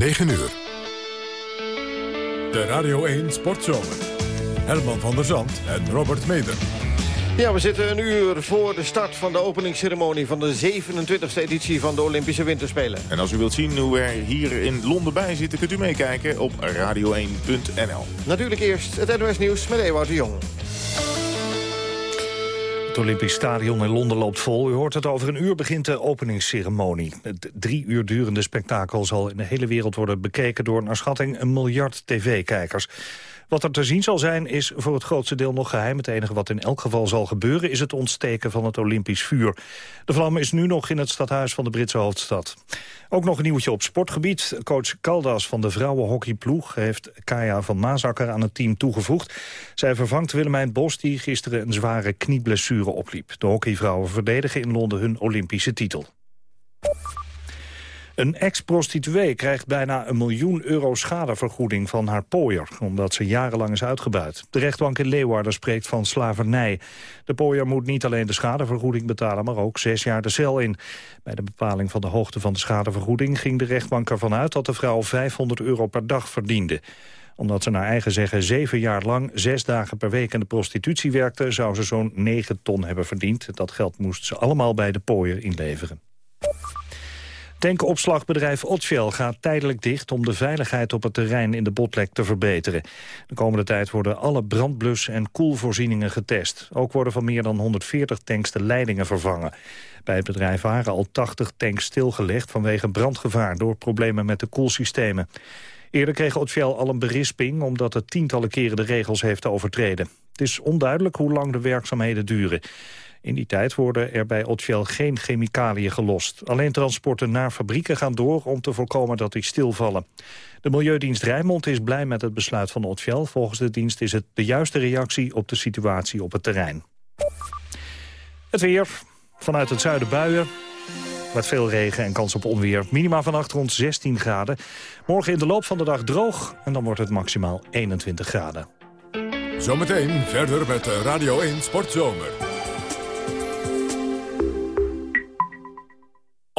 9 uur. De Radio 1 Sportzomer. Herman van der Zand en Robert Meder. Ja, we zitten een uur voor de start van de openingsceremonie... van de 27e editie van de Olympische Winterspelen. En als u wilt zien hoe we er hier in Londen bij zitten... kunt u meekijken op radio1.nl. Natuurlijk eerst het NOS Nieuws met Ewout de Jong. Het Olympisch Stadion in Londen loopt vol. U hoort het over een uur begint de openingsceremonie. Het drie uur durende spektakel zal in de hele wereld worden bekeken... door naar schatting een miljard tv-kijkers. Wat er te zien zal zijn is voor het grootste deel nog geheim. Het enige wat in elk geval zal gebeuren is het ontsteken van het Olympisch vuur. De vlam is nu nog in het stadhuis van de Britse hoofdstad. Ook nog een nieuwtje op sportgebied. Coach Caldas van de vrouwenhockeyploeg heeft Kaya van Mazakker aan het team toegevoegd. Zij vervangt Willemijn Bos die gisteren een zware knieblessure opliep. De hockeyvrouwen verdedigen in Londen hun Olympische titel. Een ex-prostituee krijgt bijna een miljoen euro schadevergoeding van haar pooier, omdat ze jarenlang is uitgebuit. De rechtbank in Leeuwarden spreekt van slavernij. De pooier moet niet alleen de schadevergoeding betalen, maar ook zes jaar de cel in. Bij de bepaling van de hoogte van de schadevergoeding ging de rechtbank ervan uit dat de vrouw 500 euro per dag verdiende omdat ze naar eigen zeggen zeven jaar lang zes dagen per week in de prostitutie werkte... zou ze zo'n 9 ton hebben verdiend. Dat geld moest ze allemaal bij de pooier inleveren. Tankopslagbedrijf Otshell gaat tijdelijk dicht om de veiligheid op het terrein in de Botlek te verbeteren. De komende tijd worden alle brandblus- en koelvoorzieningen getest. Ook worden van meer dan 140 tanks de leidingen vervangen. Bij het bedrijf waren al 80 tanks stilgelegd vanwege brandgevaar door problemen met de koelsystemen. Eerder kreeg Otshell al een berisping omdat het tientallen keren de regels heeft overtreden. Het is onduidelijk hoe lang de werkzaamheden duren. In die tijd worden er bij Otshell geen chemicaliën gelost. Alleen transporten naar fabrieken gaan door om te voorkomen dat die stilvallen. De Milieudienst Rijnmond is blij met het besluit van Otshell. Volgens de dienst is het de juiste reactie op de situatie op het terrein. Het weer. Vanuit het zuiden buien. Met veel regen en kans op onweer. Minima vannacht rond 16 graden. Morgen in de loop van de dag droog. En dan wordt het maximaal 21 graden. Zometeen verder met Radio 1 Sportzomer.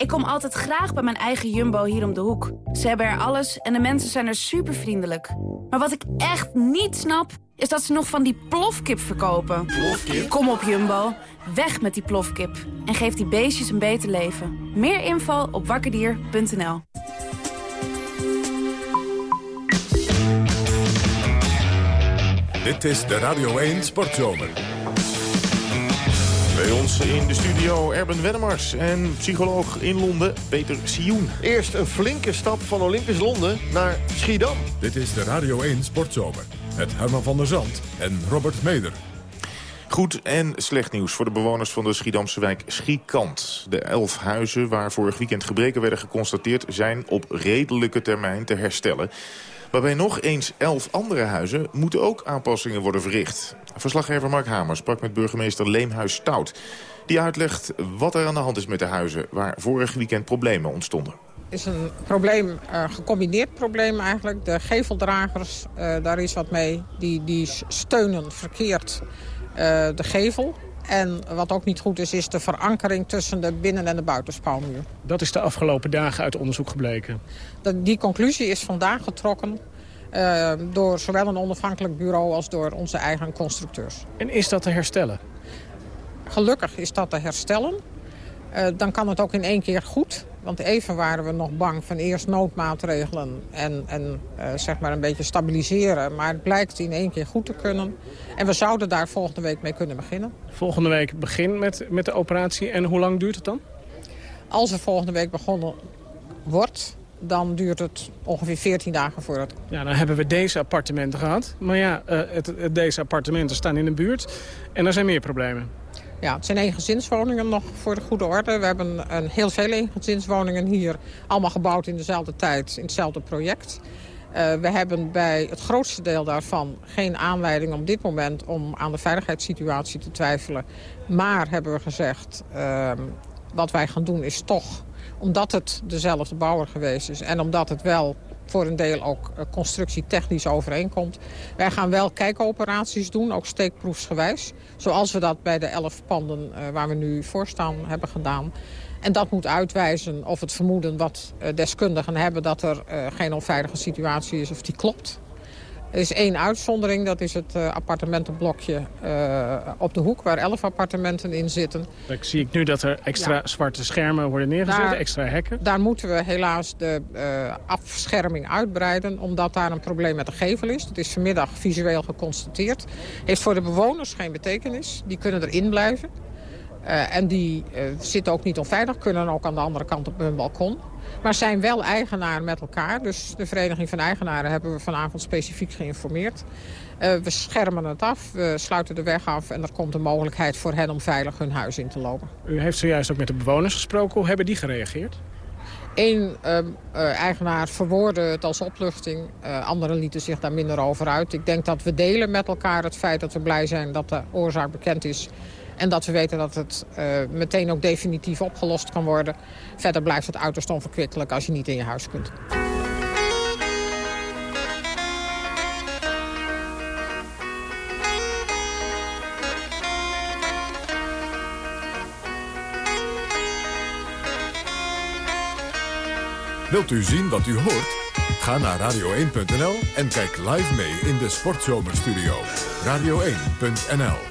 Ik kom altijd graag bij mijn eigen Jumbo hier om de hoek. Ze hebben er alles en de mensen zijn er super vriendelijk. Maar wat ik echt niet snap, is dat ze nog van die plofkip verkopen. Plofkip? Kom op Jumbo, weg met die plofkip. En geef die beestjes een beter leven. Meer info op wakkerdier.nl Dit is de Radio 1 Sportzomer. Bij ons in de studio Erben Wennemars en psycholoog in Londen Peter Sioen. Eerst een flinke stap van Olympisch Londen naar Schiedam. Dit is de Radio 1 Sportzomer. Met Herman van der Zand en Robert Meder. Goed en slecht nieuws voor de bewoners van de Schiedamse wijk Schiekant. De elf huizen waar vorig weekend gebreken werden geconstateerd... zijn op redelijke termijn te herstellen. Waarbij nog eens elf andere huizen moeten ook aanpassingen worden verricht. Verslaggever Mark Hamer sprak met burgemeester Leemhuis Stout. Die uitlegt wat er aan de hand is met de huizen waar vorig weekend problemen ontstonden. Is een probleem, uh, gecombineerd probleem eigenlijk. De geveldragers, uh, daar is wat mee. Die, die steunen verkeerd uh, de gevel. En wat ook niet goed is, is de verankering tussen de binnen- en de buitenspouwmuur. Dat is de afgelopen dagen uit onderzoek gebleken? Die conclusie is vandaag getrokken uh, door zowel een onafhankelijk bureau als door onze eigen constructeurs. En is dat te herstellen? Gelukkig is dat te herstellen. Uh, dan kan het ook in één keer goed. Want even waren we nog bang van eerst noodmaatregelen en, en uh, zeg maar een beetje stabiliseren. Maar het blijkt in één keer goed te kunnen. En we zouden daar volgende week mee kunnen beginnen. Volgende week begin met, met de operatie. En hoe lang duurt het dan? Als er volgende week begonnen wordt, dan duurt het ongeveer 14 dagen voor het... Ja, dan hebben we deze appartementen gehad. Maar ja, uh, het, het, deze appartementen staan in de buurt. En er zijn meer problemen. Ja, het zijn eengezinswoningen nog voor de goede orde. We hebben een heel veel eengezinswoningen hier. Allemaal gebouwd in dezelfde tijd, in hetzelfde project. Uh, we hebben bij het grootste deel daarvan geen aanleiding op dit moment... om aan de veiligheidssituatie te twijfelen. Maar hebben we gezegd, uh, wat wij gaan doen is toch... omdat het dezelfde bouwer geweest is en omdat het wel voor een deel ook uh, constructietechnisch overeenkomt. Wij gaan wel kijkoperaties doen, ook steekproefsgewijs. Zoals we dat bij de elf panden uh, waar we nu voor staan hebben gedaan. En dat moet uitwijzen of het vermoeden wat uh, deskundigen hebben... dat er geen onveilige situatie is, of die klopt. Er is één uitzondering, dat is het uh, appartementenblokje op de hoek... waar elf appartementen in zitten. Dan zie ik nu dat er extra ja. zwarte schermen worden neergezet, daar, extra hekken. Daar moeten we helaas de afscherming uitbreiden... omdat daar een probleem met de gevel is. Dat is vanmiddag visueel geconstateerd. Heeft voor de bewoners geen betekenis. Die kunnen erin blijven. Uh, en die zitten ook niet onveilig, kunnen ook aan de andere kant op hun balkon. Maar zijn wel eigenaar met elkaar. Dus de Vereniging van Eigenaren hebben we vanavond specifiek geïnformeerd. Uh, we schermen het af, we sluiten de weg af... en er komt een mogelijkheid voor hen om veilig hun huis in te lopen. U heeft zojuist ook met de bewoners gesproken. Hoe hebben die gereageerd? Eén eigenaar verwoordde het als opluchting. anderen lieten zich daar minder over uit. Ik denk dat we delen met elkaar het feit dat we blij zijn dat de oorzaak bekend is... En dat we weten dat het uh, meteen ook definitief opgelost kan worden. Verder blijft het uiterst onverkwikkelijk als je niet in je huis kunt. Wilt u zien wat u hoort? Ga naar radio1.nl en kijk live mee in de Sportzomerstudio. Radio1.nl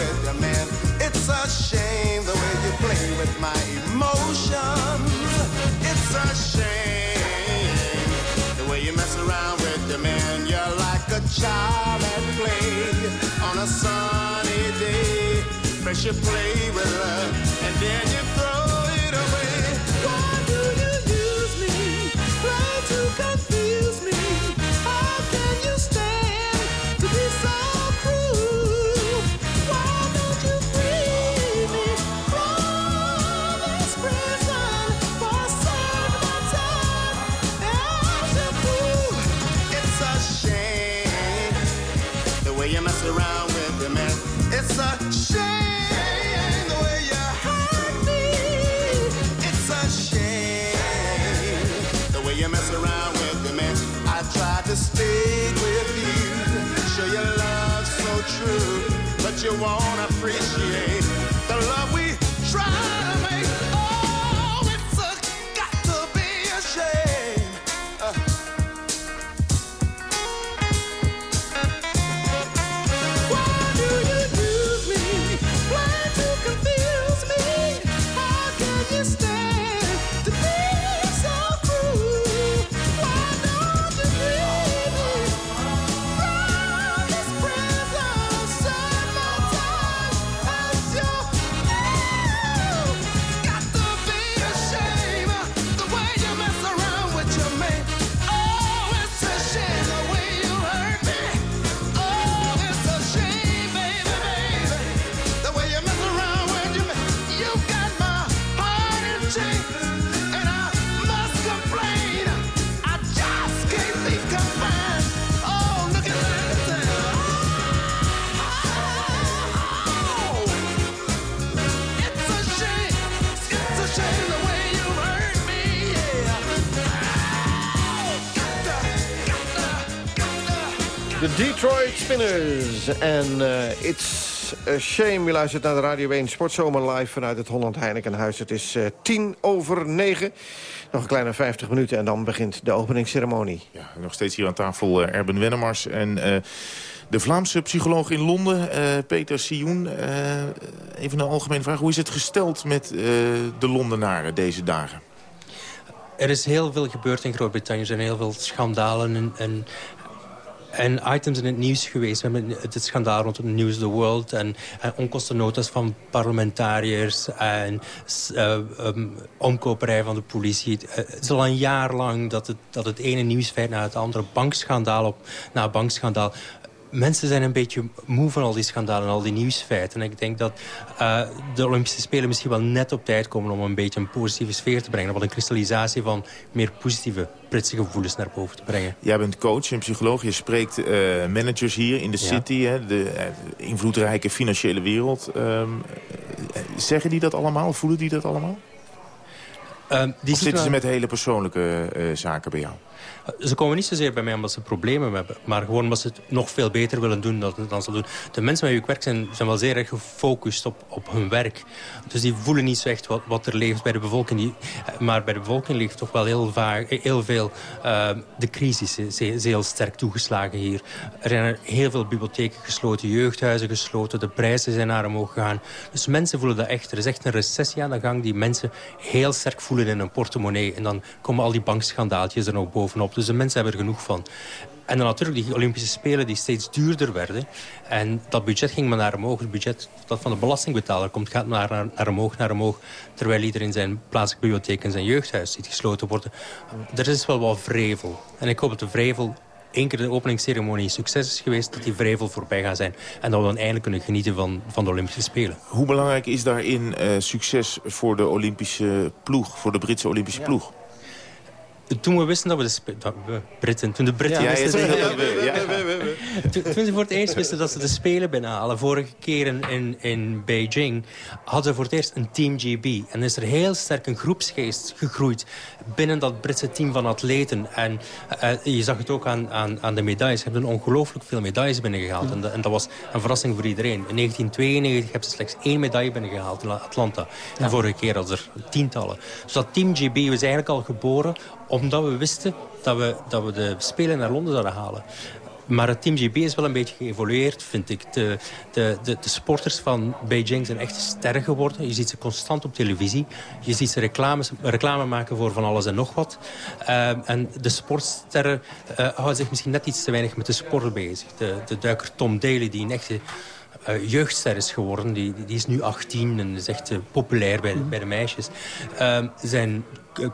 a shame the way you play with my emotions. It's a shame the way you mess around with your man. You're like a child at play on a sunny day. First you play with love and then you true, but you won't appreciate the love we De Detroit Spinners en uh, It's a Shame. Je luistert naar de Radio 1 Sportzomer live vanuit het Holland Heinekenhuis. Het is uh, tien over negen. Nog een kleine 50 minuten en dan begint de openingsceremonie. Ja, nog steeds hier aan tafel uh, Erben Wennemars en... De Vlaamse psycholoog in Londen, Peter Sioen. even een algemene vraag. Hoe is het gesteld met de Londenaren deze dagen? Er is heel veel gebeurd in Groot-Brittannië. Er zijn heel veel schandalen en, en en items in het nieuws geweest. We hebben het schandaal rond het News the World... en, en onkostennotas van parlementariërs... en uh, omkoperij van de politie. Het is al een jaar lang dat het, dat het ene nieuwsfeit na het andere... bankschandaal op na bankschandaal mensen zijn een beetje moe van al die schandalen en al die nieuwsfeiten. En ik denk dat uh, de Olympische Spelen misschien wel net op tijd komen... om een beetje een positieve sfeer te brengen. Wat een kristallisatie van meer positieve, pritsige gevoelens naar boven te brengen. Jij bent coach en psycholoog. Je spreekt uh, managers hier in de city. Hè, de uh, invloedrijke financiële wereld. Um, zeggen die dat allemaal? Voelen die dat allemaal? Um, die of zitten ze met hele persoonlijke zaken bij jou? Ze komen niet zozeer bij mij omdat ze problemen hebben... maar gewoon omdat ze het nog veel beter willen doen dan, dan ze doen. De mensen met wie ik werk zijn, zijn wel zeer erg gefocust op, op hun werk. Dus die voelen niet zo echt wat, wat er leeft bij de bevolking. Die, maar bij de bevolking ligt toch wel heel, vaak, heel veel... Uh, de crisis is heel sterk toegeslagen hier. Er zijn heel veel bibliotheken gesloten, jeugdhuizen gesloten... de prijzen zijn naar omhoog gegaan. Dus mensen voelen dat echt. Er is echt een recessie aan de gang die mensen heel sterk voelen in hun portemonnee. En dan komen al die bankschandaaltjes er nog bovenop. Dus de mensen hebben er genoeg van. En dan natuurlijk die Olympische Spelen die steeds duurder werden. En dat budget ging maar naar omhoog. Het budget dat van de belastingbetaler komt gaat naar, naar, naar omhoog, naar omhoog. Terwijl iedereen zijn plaatselijke bibliotheek en zijn jeugdhuis ziet gesloten worden. Er is wel wat vrevel. En ik hoop dat de vrevel één keer de openingsceremonie succes is geweest... dat die vrevel voorbij gaat zijn. En dat we dan eindelijk kunnen genieten van, van de Olympische Spelen. Hoe belangrijk is daarin uh, succes voor de Olympische ploeg? Voor de Britse Olympische ja. ploeg? Toen we wisten dat we de dat we Britten, toen de Britten ja, wisten, ja, toen, toen ze voor het eerst wisten dat ze de Spelen binnenhalen, vorige keer in, in, in Beijing, hadden ze voor het eerst een Team GB. En is er heel sterk een groepsgeest gegroeid binnen dat Britse team van atleten. En uh, je zag het ook aan, aan, aan de medailles. Ze hebben ongelooflijk veel medailles binnengehaald. En, de, en, dat was een verrassing voor iedereen. In 1992 hebben ze slechts één medaille binnengehaald in Atlanta. En vorige keer hadden ze er tientallen. Dus dat Team GB was eigenlijk al geboren omdat we wisten dat we, dat we de Spelen naar Londen zouden halen. Maar het Team GB is wel een beetje geëvolueerd, vind ik. De, de, de, de, sporters van Beijing zijn echt sterren geworden. Je ziet ze constant op televisie. Je ziet ze reclames, reclame maken voor van alles en nog wat. Uh, en de sportsterren uh, houden zich misschien net iets te weinig met de sport bezig. De, de duiker Tom Daly, die een echte uh, jeugdster is geworden. Die, die, is nu 18 en is echt uh, populair bij, bij de meisjes. Uh, zijn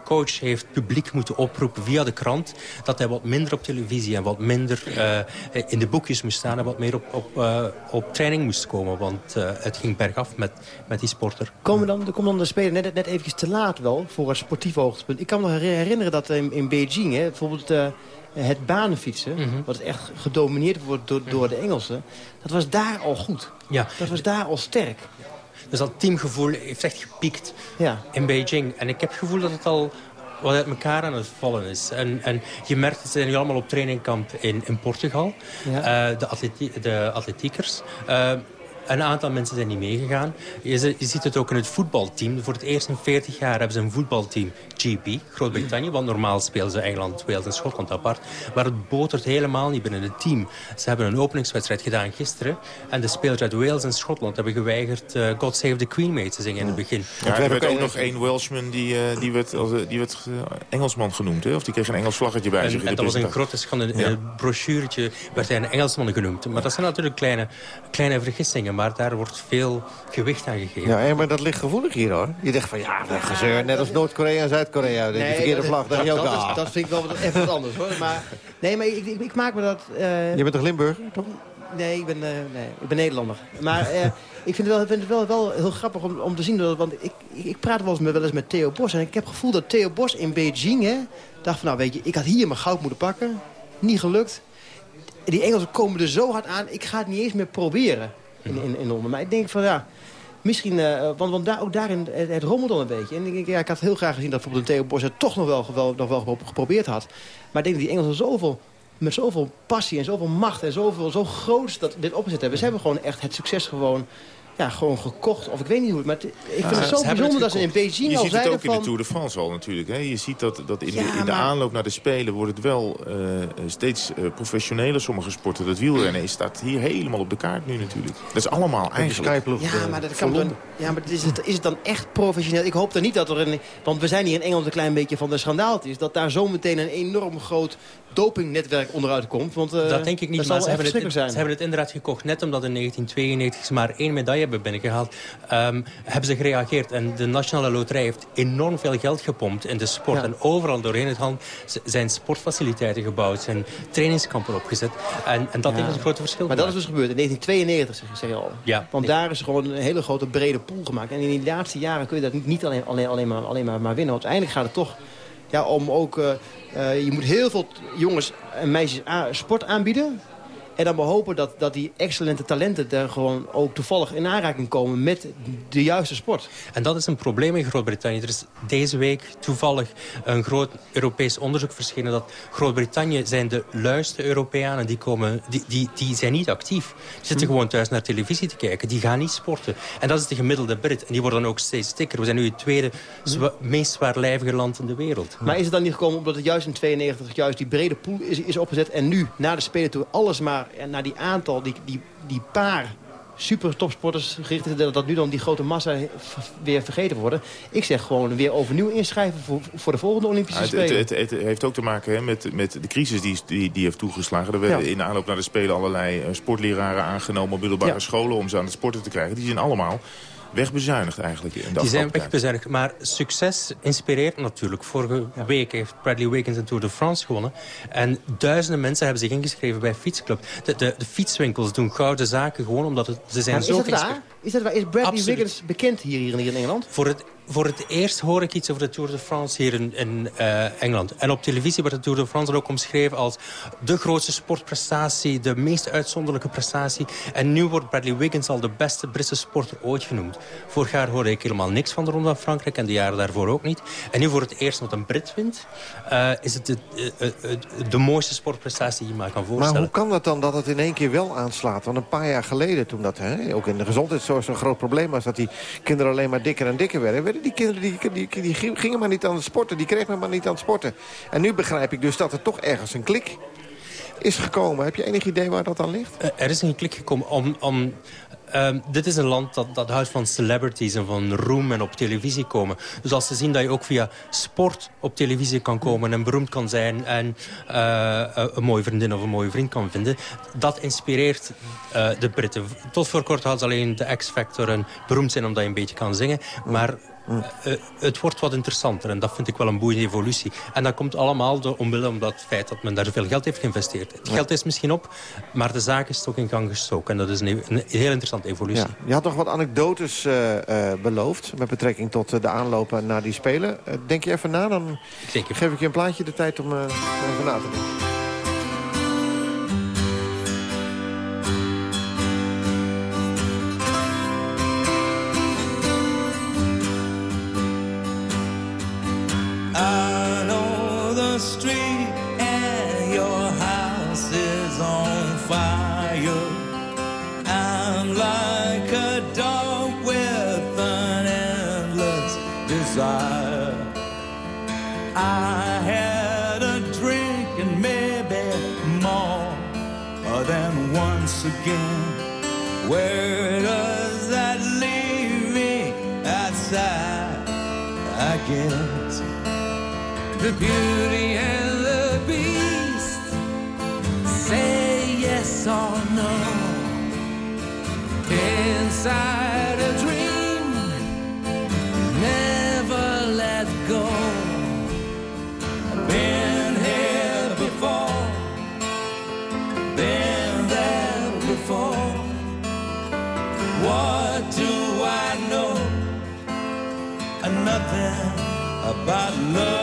coach heeft publiek moeten oproepen via de krant... dat hij wat minder op televisie en wat minder uh, in de boekjes moest staan... en wat meer op, op, uh, op training moest komen. Want uh, het ging bergaf met, met die sporter. Komen dan, komen dan de spelen net, net eventjes te laat wel voor een sportief hoogtepunt? Ik kan me nog herinneren dat in, in Beijing... Hè, bijvoorbeeld het banenfietsen, mm -hmm. wat echt gedomineerd wordt door, door de Engelsen... dat was daar al goed. Ja. Dat was daar al sterk. Dus dat teamgevoel heeft echt gepiekt ja. in Beijing. En ik heb het gevoel dat het al wat uit elkaar aan het vallen is. En, en je merkt, ze zijn nu allemaal op trainingkamp in, in Portugal. Ja. Uh, de, atleti de atletiekers. Uh, een aantal mensen zijn niet meegegaan. Je, je, ziet het ook in het voetbalteam. Voor het eerst in 40 jaar hebben ze een voetbalteam. GP, Groot-Brittannië. Want normaal spelen ze Engeland, Wales en Schotland apart. Maar het botert helemaal niet binnen het team. Ze hebben een openingswedstrijd gedaan gisteren. En de spelers uit Wales en Schotland hebben geweigerd... Uh, God Save the Queen mee te zingen in het begin. Ja, er werd ook nog één Welshman die, uh, die werd, die werd uh, Engelsman genoemd. Hè? Of die kreeg een Engels vlaggetje bij en, zich. En dat was een grote schande. In het brochuretje werd hij een Engelsman genoemd. Maar dat zijn natuurlijk kleine, kleine vergissingen maar daar wordt veel gewicht aan gegeven. Ja, maar dat ligt gevoelig hier hoor. Je denkt van ja, gezeur, net als Noord-Korea en Zuid-Korea. Nee, die verkeerde vlag, dat, dat, dat, dat vind ik wel even wat anders hoor. Maar, nee, maar ik, ik, ik maak me dat... Uh... Je bent toch Limburg, toch? Nee, ik ben, uh, nee, ik ben Nederlander. Maar uh, ik vind het wel, vind het wel, wel heel grappig om, om te zien. Dat, want ik, ik, ik praat wel eens, met, wel eens met Theo Bos. En ik heb het gevoel dat Theo Bos in Beijing... Hè, dacht van, nou weet je, ik had hier mijn goud moeten pakken. Niet gelukt. Die Engelsen komen er zo hard aan. Ik ga het niet eens meer proberen in, in, in Londen. Maar ik denk van ja, misschien, uh, want, want daar, ook daarin, het, het rommelt al een beetje. En ik, ja, ik had heel graag gezien dat bijvoorbeeld Theo Bos het toch nog wel, wel, nog wel geprobeerd had. Maar ik denk dat die Engelsen zoveel, met zoveel passie en zoveel macht en zoveel, zo groot dat dit opgezet hebben. Ze hebben gewoon echt het succes gewoon ja, gewoon gekocht. Of ik weet niet hoe. Maar ik vind het zo bijzonder dat ze in Beijing je al ziet zeiden het ook van... in de Tour de France al natuurlijk. Hè? Je ziet dat, dat in, de, in de aanloop naar de Spelen wordt het wel eh, steeds eh, professioneler. Sommige sporten, dat wielrennen, staat hier helemaal op de kaart nu natuurlijk. Dat is allemaal eigenlijk... Ja, maar, dat kan dan, ja, maar is, het, is het dan echt professioneel? Ik hoop dan niet dat er een... Want we zijn hier in Engeland een klein beetje van de schandaaltjes. Dat daar zometeen een enorm groot dopingnetwerk onderuit komt. Want, eh, dat denk ik niet, maar ze hebben, het, verschrikkelijk ze zijn. hebben het inderdaad gekocht. Net omdat in 1992 ze maar één medaille hebben binnengehaald, ehm, hebben ze gereageerd. En de Nationale Loterij heeft enorm veel geld gepompt in de sport. Ja. En overal doorheen het land zijn sportfaciliteiten gebouwd, zijn trainingskampen opgezet. En, en dat Ja. heeft een grote verschil Maar dat is dus gebeurd in 1992, zeg, je al. Ja. Want daar is gewoon een hele grote brede pool gemaakt. En in die laatste jaren kun je dat niet- niet alleen, alleen, alleen, maar, alleen maar, maar winnen. Want uiteindelijk gaat het toch ja, om ook... eh, eh, je moet heel veel jongens en meisjes sport aanbieden. En dan maar hopen dat, dat die excellente talenten daar gewoon ook toevallig in aanraking komen met de juiste sport. En dat is een probleem in Groot-Brittannië. Er is deze week toevallig een groot Europees onderzoek verschenen... dat Groot-Brittannië zijn de luiste Europeanen, die, komen, die, die, die zijn niet actief. Die zitten gewoon thuis naar televisie te kijken, die gaan niet sporten. En dat is de gemiddelde Brit. En die worden dan ook steeds dikker. We zijn nu het tweede zwa- meest zwaarlijvige land in de wereld. Maar is het dan niet gekomen omdat het juist in 92 juist die brede pool is, is opgezet... en nu, na de Spelen toe, alles maar naar die aantal, die, die, die paar super topsporters gericht dat, dat nu dan die grote massa weer vergeten worden? Ik zeg gewoon weer overnieuw inschrijven voor, voor de volgende Olympische Ja, het, Spelen. het, het, het heeft ook te maken hè, met, met de crisis die, die, die heeft toegeslagen. Er werden Ja. in de aanloop naar de Spelen allerlei eh, sportleraren aangenomen... op middelbare Ja. scholen om ze aan het sporten te krijgen. Die zijn allemaal wegbezuinigd eigenlijk. In de Die zijn wegbezuinigd. Maar succes inspireert natuurlijk. Vorige week heeft Bradley Wiggins een Tour de France gewonnen. En duizenden mensen hebben zich ingeschreven bij Fietsclub. De, de, de fietswinkels doen gouden zaken gewoon omdat het, ze zijn Maar is zo dat waar? geïnspi- Is, dat waar? is Bradley Absoluut. Wiggins bekend hier, hier, in- hier in Engeland? Voor het, voor het eerst hoor ik iets over de Tour de France hier in, in eh, Engeland. En op televisie wordt de Tour de France ook omschreven als de grootste sportprestatie, de meest uitzonderlijke prestatie. En nu wordt Bradley Wiggins al de beste Britse sporter ooit genoemd. Vorig jaar hoorde ik helemaal niks van de Ronde van Frankrijk en de jaren daarvoor ook niet. En nu voor het eerst wat een Brit wint, eh, is het de, eh, de mooiste sportprestatie die je maar kan voorstellen. Maar hoe kan dat dan dat het in één keer wel aanslaat? Want een paar jaar geleden, toen dat hè, ook in de gezondheidszorg zo'n groot probleem was... dat die kinderen alleen maar dikker en dikker werden... die kinderen die, die, gingen maar niet aan het sporten. Die kregen maar niet aan het sporten. En nu begrijp ik dus dat er toch ergens een klik is gekomen. Heb je enig idee waar dat aan ligt? Eh, er is een klik gekomen om... om ehm, dit is een land dat, dat houdt van celebrities en van roem en op televisie komen. Dus als ze zien dat je ook via sport op televisie kan komen... en beroemd kan zijn en eh, een mooie vriendin of een mooie vriend kan vinden... dat inspireert eh, de Britten. Tot voor kort hadden ze alleen de X-Factor en beroemd zijn omdat je een beetje kan zingen. Maar eh, eh, het wordt wat interessanter en dat vind ik wel een boeiende evolutie. En dat komt allemaal door, omwille om dat feit dat men daar zoveel geld heeft geïnvesteerd. Het geld is misschien op, maar de zaak is toch in gang gestoken. En dat is een, een heel interessante evolutie. Ja. Je had nog wat anekdotes eh, beloofd... met betrekking tot de aanlopen naar die Spelen. Denk je even na, dan Zeker. geef ik je een plaatje de tijd om even na te denken. Beauty and the beast. Say yes or no. Inside a dream never let go. Been here before been there before. What do I know? Nothing about love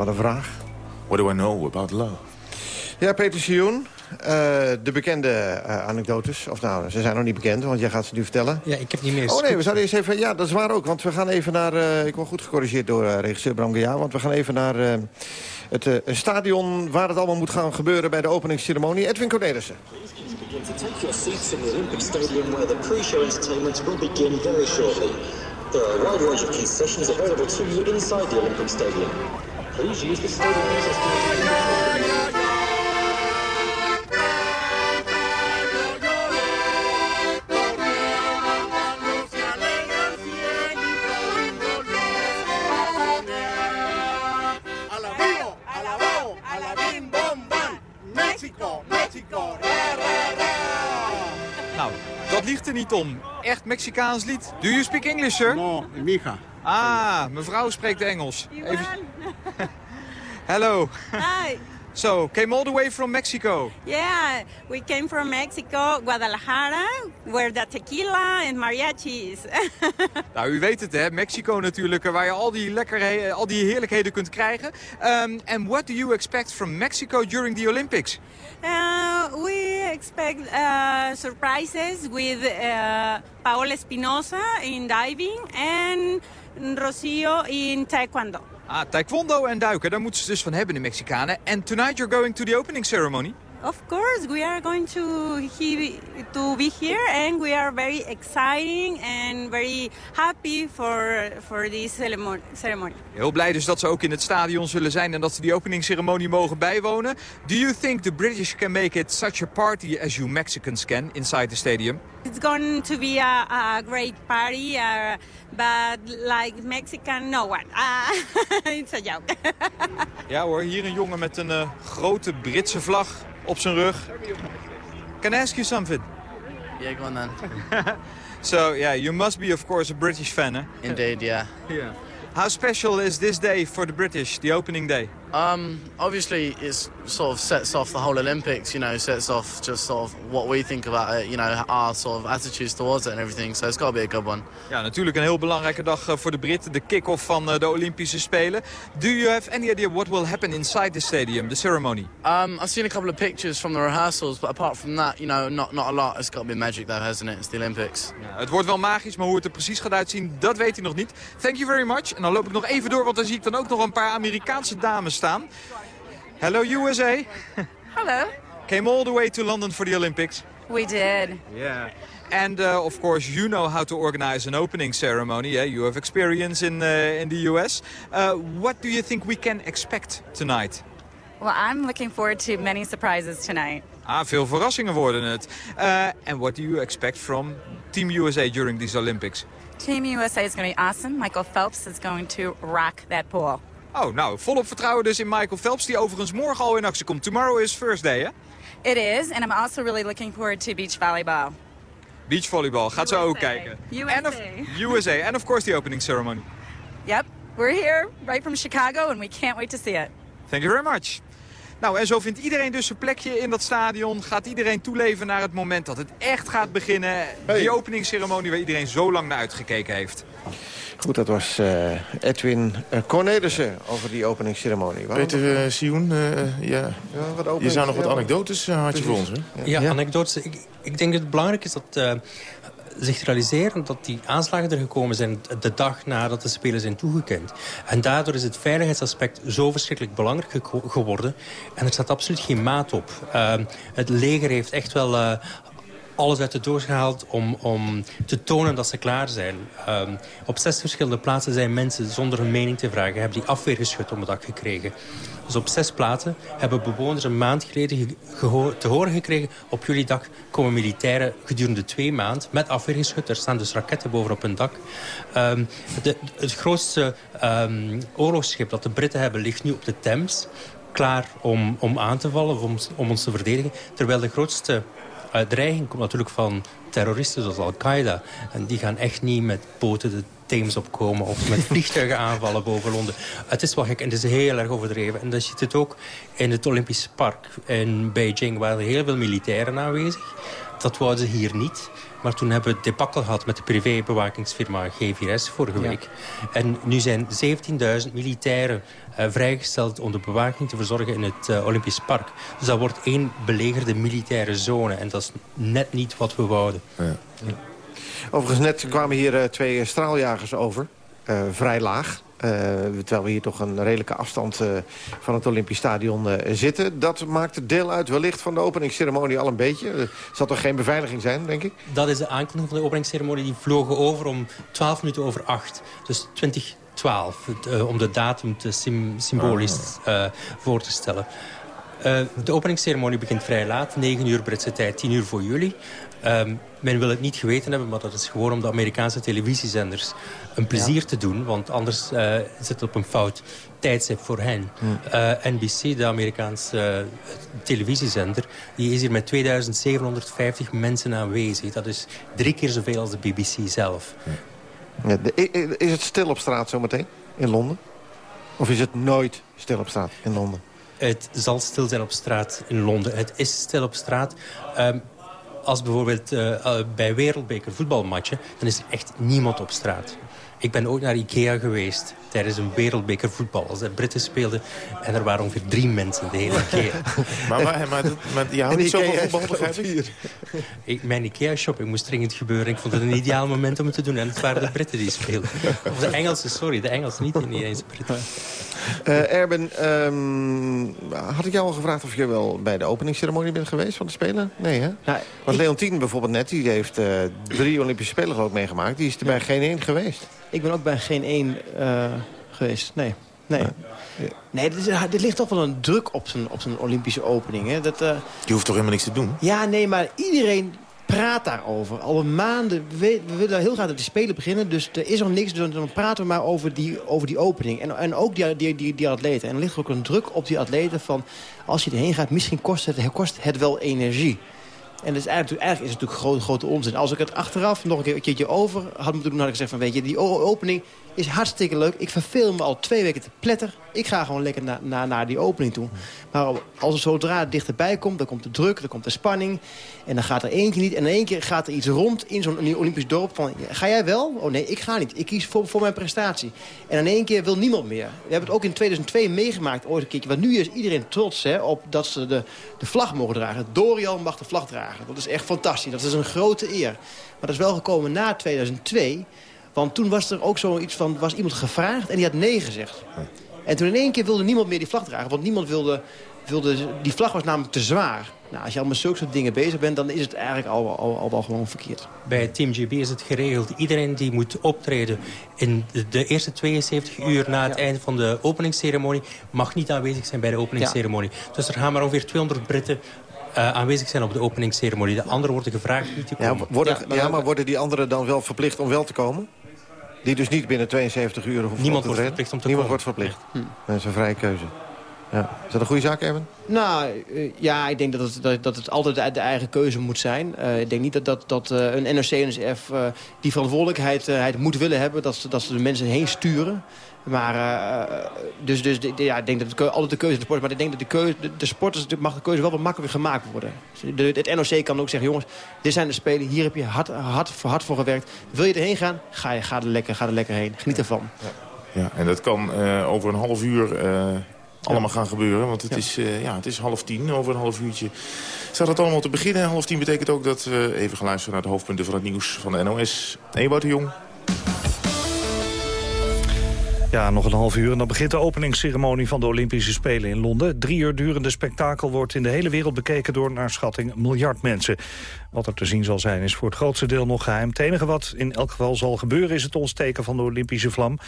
wat een vraag. What do I know about love? Ja, Peter Sioen, eh, de bekende eh, anekdotes. Of nou, ze zijn nog niet bekend, want jij gaat ze nu vertellen. Ja, ik heb niet meer... Oh nee, we zouden eerst even... Ja, dat is waar ook, want we gaan even naar... eh, ik word goed gecorrigeerd door regisseur Bram want we gaan even naar eh, het eh, stadion... waar het allemaal moet gaan gebeuren bij de openingsceremonie. Edwin Cornelissen. begin to take your seats in the Olympic Stadium where the pre-show entertainment will begin very shortly. There are a wide range of concessions available to you inside the Olympic Stadium. Mexico, ra, ra, ra. Nou, dat ligt er niet om. Echt Mexicaans lied. Do you speak English, sir? No, mija. Ah, mevrouw spreekt Engels. Even... Hello. Hi. So, came all the way from Mexico. Yeah, we came from Mexico, Guadalajara, where the tequila and mariachi is. Nou, u weet het, hè? Mexico natuurlijk, waar je al die, lekkerheden, al die heerlijkheden kunt krijgen. Um, and what do you expect from Mexico during the Olympics? Uh, we expect uh, surprises with uh, Paola Espinosa in diving and Rocio in taekwondo. Ah, taekwondo en duiken, daar moeten ze dus van hebben, de Mexicanen. And tonight you're going to the opening ceremony. Of course, we are going to, he, to be here and we are very exciting and very happy for, for this ceremony. Heel blij dus dat ze ook in het stadion zullen zijn en dat ze die openingsceremonie mogen bijwonen. Do you think the British can make it such a party as you Mexicans can inside the stadium? It's going to be a, a great party, uh, but like Mexican, no one. Uh, it's a joke. Ja hoor, hier een jongen met een eh, grote Britse vlag op zijn rug. Can I ask you something? Yeah, go on then. So, yeah, you must be of course a British fan, eh? Indeed, yeah. Yeah. How special is this day for the British, the opening day? Um, obviously, it's sort of sets off the whole Olympics. You know, sets off just sort of what we think about it. You know, our sort of attitudes towards it and everything. So it's got to be a good one. Ja, natuurlijk een heel belangrijke dag eh, voor de Britten. De kick-off van eh, de Olympische Spelen. Do you have any idea what will happen inside the stadium, the ceremony? Um, I've seen a couple of pictures from the rehearsals, but apart from that, you know, not not a lot. It's got to be magic, though, hasn't it? It's the Olympics. Ja, het wordt wel magisch, maar hoe het er precies gaat uitzien, dat weet hij nog niet. Thank you very much. En dan loop ik nog even door, want dan zie ik dan ook nog een paar Amerikaanse dames staan. Hello USA. Hello. Came all the way to London for the Olympics. We did. Yeah. And uh, of course, you know how to organize an opening ceremony. Yeah, you have experience in uh, in the U.S. Uh, what do you think we can expect tonight? Well, I'm looking forward to many surprises tonight. Ah, veel verrassingen worden het. Uh, and what do you expect from Team USA during these Olympics? Team USA is going to be awesome. Michael Phelps is going to rock that pool. Oh, nou, volop vertrouwen dus in Michael Phelps, die overigens morgen al in actie komt. Tomorrow is first day, hè? It is, and I'm also really looking forward to beach volleyball. Beachvolleybal, gaat ze ook kijken. USA. And of, USA, and of course the opening ceremony. Yep, we're here right from Chicago, and we can't wait to see it. Thank you very much. Nou, en zo vindt iedereen dus een plekje in dat stadion. Gaat iedereen toeleven naar het moment dat het echt gaat beginnen. Die openingsceremonie waar iedereen zo lang naar uitgekeken heeft. Goed, dat was eh, Edwin eh, Cornelissen over die openingsceremonie. Waarom- Peter uh, Sioen, eh, ja. wat je zou nog wat ja, anekdotes had je voor ons, hè? Ja, anekdotes. Ik, ik denk dat het belangrijk is dat eh, zich realiseren dat die aanslagen er gekomen zijn de dag nadat de Spelen zijn toegekend. En daardoor is het veiligheidsaspect zo verschrikkelijk belangrijk geworden. En er staat absoluut geen maat op. Eh, het leger heeft echt wel... eh, alles uit de doos gehaald om, om te tonen dat ze klaar zijn. Ehm, op zes verschillende plaatsen zijn mensen zonder hun mening te vragen... hebben die afweergeschut om het dak gekregen. Dus op zes plaatsen hebben bewoners een maand geleden te horen gekregen... op jullie dak komen militairen gedurende twee maanden met afweergeschut. Er staan dus raketten bovenop hun dak. Ehm, het grootste ehm, oorlogsschip dat de Britten hebben ligt nu op de Thames klaar om, om aan te vallen, of om, om ons te verdedigen. Terwijl de grootste dreiging komt natuurlijk van terroristen zoals Al-Qaeda. En die gaan echt niet met boten de Theems opkomen of met vliegtuigen aanvallen boven Londen. Het is wel gek en het is heel erg overdreven. En dat ziet het ook in het Olympisch Park in Beijing. waren er heel veel militairen aanwezig. Dat wouden ze hier niet. Maar toen hebben we het debakkel gehad met de privébewakingsfirma G4S vorige week. En nu zijn 17.000 militairen uh, vrijgesteld om de bewaking te verzorgen in het uh, Olympisch Park. Dus dat wordt één belegerde militaire zone. En dat is net niet wat we wouden. Ja. Ja. Overigens, net kwamen hier uh, twee straaljagers over. Vrij laag. Uh, terwijl we hier toch een redelijke afstand uh, van het Olympisch Stadion uh, zitten. Dat maakt deel uit wellicht van de openingsceremonie al een beetje. Er zal toch geen beveiliging zijn, denk ik? Dat is de aankondiging van de openingsceremonie. Die vlogen over om 12 minuten over 8. Dus 2012, om de datum te symbolisch ah. voor te stellen. de openingsceremonie begint vrij laat, 9 uur Britse tijd, 10 uur voor jullie. Um, men wil het niet geweten hebben, maar dat is gewoon om de Amerikaanse televisiezenders een plezier te doen. Want anders uh, zit het op een fout tijdstip voor hen. Uh, NBC, de Amerikaanse uh, televisiezender, die is hier met 2750 mensen aanwezig. Dat is drie keer zoveel als de BBC zelf. Ja, de, is het stil op straat zometeen in Londen? Of is het nooit stil op straat in Londen? Het zal stil zijn op straat in Londen. Het is stil op straat. Um, als bijvoorbeeld uh, bij wereldbeker voetbalmatchen... dan is er echt niemand op straat. Ik ben ook naar Ikea geweest tijdens een wereldbeker voetbal. Als de Britten speelden en er waren ongeveer drie mensen de hele Ikea. maar, maar, maar, maar je houdt niet zo van voetbal, begrijp ik? ik? Mijn Ikea-shopping moest dringend gebeuren. Ik vond het een ideaal moment om het te doen. En het waren de Britten die speelden. Of de Engelsen, sorry. De Engelsen, niet, niet eens de Britten. Uh, Erben, um, had ik jou al gevraagd of je wel bij de openingsceremonie bent geweest van de Spelen? Nee, hè? Nou, Want ik... Leontien bijvoorbeeld net, die heeft uh, drie Olympische Spelen ook meegemaakt. Die is er bij geen één geweest. Ik ben ook bij geen één uh, geweest, nee. Nee, nee dit, is, dit, ligt toch wel een druk op zijn, op zijn Olympische opening. Hè? Dat, Je hoeft toch helemaal niks te doen? Ja, nee, maar iedereen praat daarover. Al maanden, we, we willen heel graag dat die Spelen beginnen. Dus er is nog niks, dus dan praten we maar over die, over die opening. En, en ook die, die, die, die atleten. En er ligt ook een druk op die atleten van... als je erheen gaat, misschien kost het, kost het wel energie. En dus eigenlijk, eigenlijk is het natuurlijk grote, grote onzin. Als ik het achteraf nog een keertje over had moeten doen... had ik gezegd van, weet je, die opening is hartstikke leuk. Ik verveel me al twee weken te pletter. Ik ga gewoon lekker naar na, naar die opening toe. Maar als het zodra het dichterbij komt, dan komt de druk, dan komt de spanning. En dan gaat er eentje niet. En in één keer gaat er iets rond in zo'n Olympisch dorp van... ga jij wel? Oh nee, ik ga niet. Ik kies voor, voor mijn prestatie. En in één keer wil niemand meer. We hebben het ook in 2002 meegemaakt ooit een keertje. Want nu is iedereen trots hè, op dat ze de, de vlag mogen dragen. Dorian mag de vlag dragen. Dat is echt fantastisch. Dat is een grote eer. Maar dat is wel gekomen na 2002... Want toen was er ook zoiets van, was iemand gevraagd en die had nee gezegd. En toen in één keer wilde niemand meer die vlag dragen. Want niemand wilde, wilde die vlag was namelijk te zwaar. Nou, als je al met zulke soort dingen bezig bent, dan is het eigenlijk al, al, al wel gewoon verkeerd. Bij Team GB is het geregeld. Iedereen die moet optreden in de, eerste 72 uur na het einde van de openingsceremonie... mag niet aanwezig zijn bij de openingsceremonie. Dus er gaan maar ongeveer 200 Britten uh, aanwezig zijn op de openingsceremonie. De anderen worden gevraagd niet te komen. Ja, worden, ja, maar worden die anderen dan wel verplicht om wel te komen? Die dus niet binnen 72 uur hoeven Niemand wordt verplicht om te Niemand wordt verplicht. Hm. Dat is een vrije keuze. Ja. Is dat een goede zaak, Erwin? Nou, uh, ja, ik denk dat het, dat, dat het altijd de, eigen keuze moet zijn. Uh, ik denk niet dat, dat, dat uh, een NRC en NSF die verantwoordelijkheid moet willen hebben... Dat, dat ze de mensen heen sturen. Maar, uh, dus, dus ja, ik denk dat het altijd de keuze de sport Maar ik denk dat de, keuze, de, de sporters mag de keuze wel wat makkelijker gemaakt worden. De, het NOC kan ook zeggen, jongens, dit zijn de spelen. Hier heb je hard, hard, hard voor gewerkt. Wil je erheen gaan? Ga, je, ga, er, lekker, ga er lekker heen. Geniet ervan. Ja, ja en dat kan uh, over een half uur... Uh, allemaal gaan gebeuren. Want het, ja. Is, ja, het is half tien, over een half uurtje staat het allemaal te beginnen. Half tien betekent ook dat we even gaan luisteren naar de hoofdpunten van het nieuws van de NOS. Ewout de Jong. Ja, nog een half uur en dan begint de openingsceremonie van de Olympische Spelen in Londen. Drie uur durende spektakel wordt in de hele wereld bekeken door naar schatting miljard mensen. Wat er te zien zal zijn is voor het grootste deel nog geheim. Het enige wat in elk geval zal gebeuren is het ontsteken van de Olympische vlam.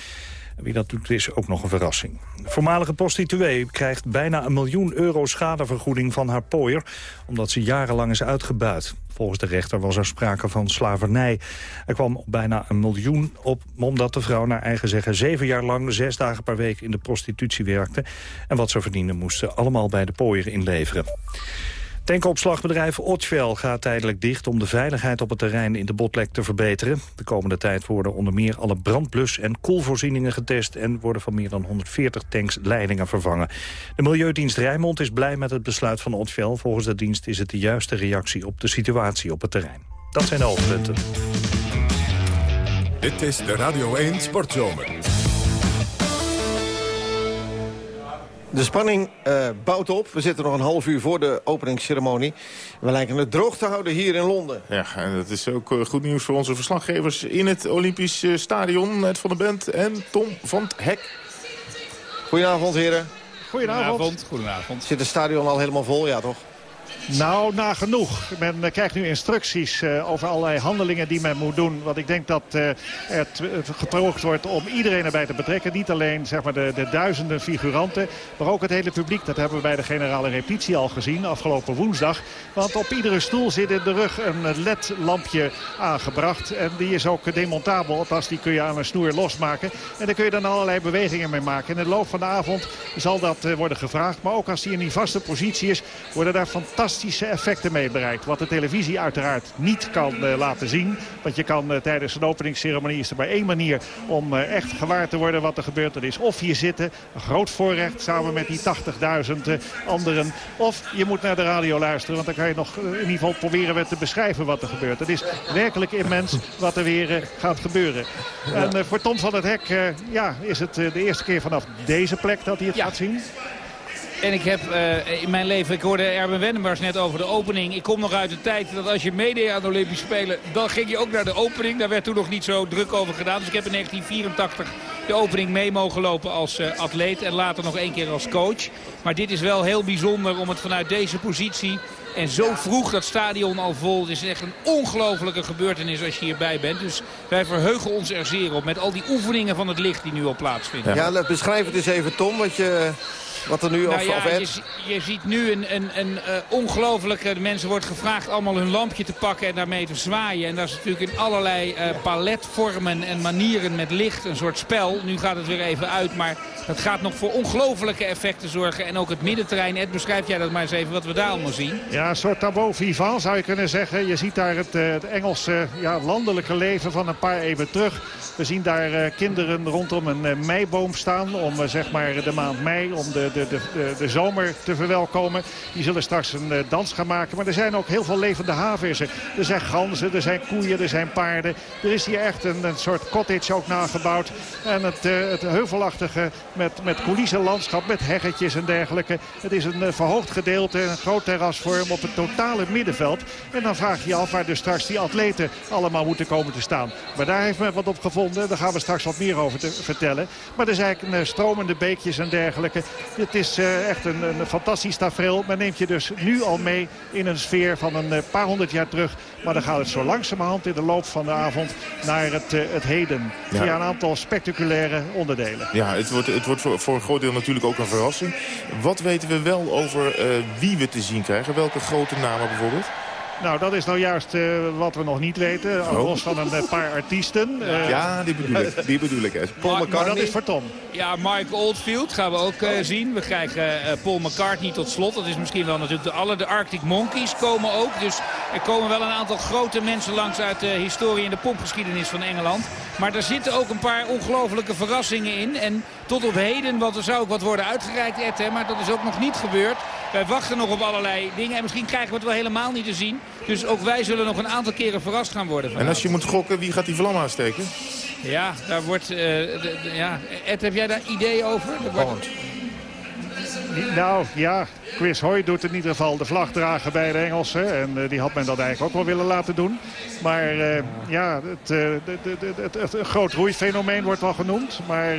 Wie dat doet is ook nog een verrassing. Voormalige prostituee krijgt bijna een miljoen euro schadevergoeding van haar pooier... omdat ze jarenlang is uitgebuit. Volgens de rechter was er sprake van slavernij. Er kwam bijna een miljoen op omdat de vrouw naar eigen zeggen... zeven jaar lang zes dagen per week in de prostitutie werkte. En wat ze verdiende moesten allemaal bij de pooier inleveren. Tankopslagbedrijf Otschwell gaat tijdelijk dicht om de veiligheid op het terrein in de Botlek te verbeteren. De komende tijd worden onder meer alle brandblus- en koelvoorzieningen getest en worden van meer dan 140 tanks leidingen vervangen. De Milieudienst Rijnmond is blij met het besluit van Otschwell. Volgens de dienst is het de juiste reactie op de situatie op het terrein. Dat zijn de hoofdpunten. Dit is de Radio 1 Sportzomer. De spanning uh, bouwt op. We zitten nog een half uur voor de openingsceremonie. We lijken het droog te houden hier in Londen. Ja, en dat is ook uh, goed nieuws voor onze verslaggevers in het Olympisch uh, Stadion. Het van de Bent en Tom van het Hek. Goedenavond, heren. Goedenavond. Goedenavond. Zit het stadion al helemaal vol, ja toch? Nou, nagenoeg. Men eh, krijgt nu instructies uh, over allerlei handelingen die men moet doen. Want ik denk dat uh, het gepoogd wordt om iedereen erbij te betrekken. Niet alleen zeg maar, de, de, duizenden figuranten, maar ook het hele publiek. Dat hebben we bij de generale repetitie al gezien afgelopen woensdag. Want op iedere stoel zit in de rug een ledlampje aangebracht. En die is ook demontabel. Althans, die kun je aan een snoer losmaken. En daar kun je dan allerlei bewegingen mee maken. In de loop van de avond zal dat worden gevraagd. Maar ook als die in die vaste positie is, worden daar fantastische fantastische effecten mee bereikt. Wat de televisie uiteraard niet kan uh, laten zien. Want je kan uh, tijdens een openingsceremonie is er maar één manier om uh, echt gewaar te worden wat er gebeurt. Dat is of hier zitten, een groot voorrecht samen met die 80.000 anderen. Of je moet naar de radio luisteren. Want dan kan je nog in ieder geval proberen te beschrijven wat er gebeurt. Het is werkelijk immens wat er weer gaat gebeuren. En voor Tom van het Hek ja, is het de eerste keer vanaf deze plek dat hij het gaat zien. En ik heb uh, in mijn leven, ik hoorde Erwin Wennemars net over de opening. Ik kom nog uit de tijd dat als je meedeed aan de Olympische Spelen... dan ging je ook naar de opening. Daar werd toen nog niet zo druk over gedaan. Dus ik heb in 1984 de opening mee mogen lopen als uh, atleet. En later nog één keer als coach. Maar dit is wel heel bijzonder om het vanuit deze positie... En zo vroeg dat stadion al vol. Het is echt een ongelofelijke gebeurtenis als je hierbij bent. Dus wij verheugen ons er zeer op met al die oefeningen van het licht die nu al plaatsvinden. Ja, beschrijf het eens even Tom, wat je... Wat er nu nou of, ja, of je, je, ziet nu een, een, een uh, ongelofelijke... De mensen wordt gevraagd allemaal hun lampje te pakken en daarmee te zwaaien. En dat is natuurlijk in allerlei uh, paletvormen en manieren met licht een soort spel. Nu gaat het weer even uit, maar dat gaat nog voor ongelofelijke effecten zorgen. En ook het middenterrein. Ed, beschrijf jij dat maar eens even wat we daar allemaal zien? Ja, een soort tableau vivant zou je kunnen zeggen. Je ziet daar het, uh, het Engelse ja, landelijke leven van een paar eeuwen terug. We zien daar uh, kinderen rondom een uh, meiboom staan om uh, zeg maar de maand mei, om de, de, de, de, zomer te verwelkomen. Die zullen straks een dans gaan maken. Maar er zijn ook heel veel levende havissen. Er zijn ganzen, er zijn koeien, er zijn paarden. Er is hier echt een, een soort cottage ook nagebouwd. En het, het heuvelachtige met, met coulissenlandschap, met heggetjes en dergelijke. Het is een verhoogd gedeelte, een groot terrasvorm op het totale middenveld. En dan vraag je je af waar dus straks die atleten allemaal moeten komen te staan. Maar daar heeft men wat op gevonden. Daar gaan we straks wat meer over te vertellen. Maar er zijn stromende beekjes en dergelijke. Het is uh, echt een, een fantastisch tafereel. Men neemt je dus nu al mee in een sfeer van een uh, paar honderd jaar terug. Maar dan gaat het zo langzamerhand in de loop van de avond naar het, het heden. Ja. Via een aantal spectaculaire onderdelen. Ja, het wordt, het wordt voor, voor een groot deel natuurlijk ook een verrassing. Wat weten we wel over wie we te zien krijgen? Welke grote namen bijvoorbeeld? Nou, dat is nou juist uh, wat we nog niet weten. Oh. Los van een uh, paar artiesten. Uh, ja, die bedoel ik. Die bedoel ik. Paul McCartney. Maar dat is voor Tom. Ja, Mike Oldfield gaan we ook zien. We krijgen Paul McCartney tot slot. Dat is misschien wel natuurlijk de alle. De Arctic Monkeys komen ook. Dus er komen wel een aantal grote mensen langs uit de historie en de popgeschiedenis van Engeland. Maar er zitten ook een paar ongelofelijke verrassingen in. En tot op heden, want er zou ook wat worden uitgereikt, Ed, hè, maar dat is ook nog niet gebeurd. Wij wachten nog op allerlei dingen en misschien krijgen we het wel helemaal niet te zien. Dus ook wij zullen nog een aantal keren verrast gaan worden. En als je moet gokken, wie gaat die vlam aansteken? Ja, daar wordt... Uh, de, de, ja. Ed, heb jij daar idee over? Wordt... Nou, ja, Chris Hoy doet in ieder geval de vlag dragen bij de Engelsen. En uh, die had men dat eigenlijk ook wel willen laten doen. Maar uh, ja, het, uh, het, het, het, het groot roeifenomeen wordt wel genoemd. Maar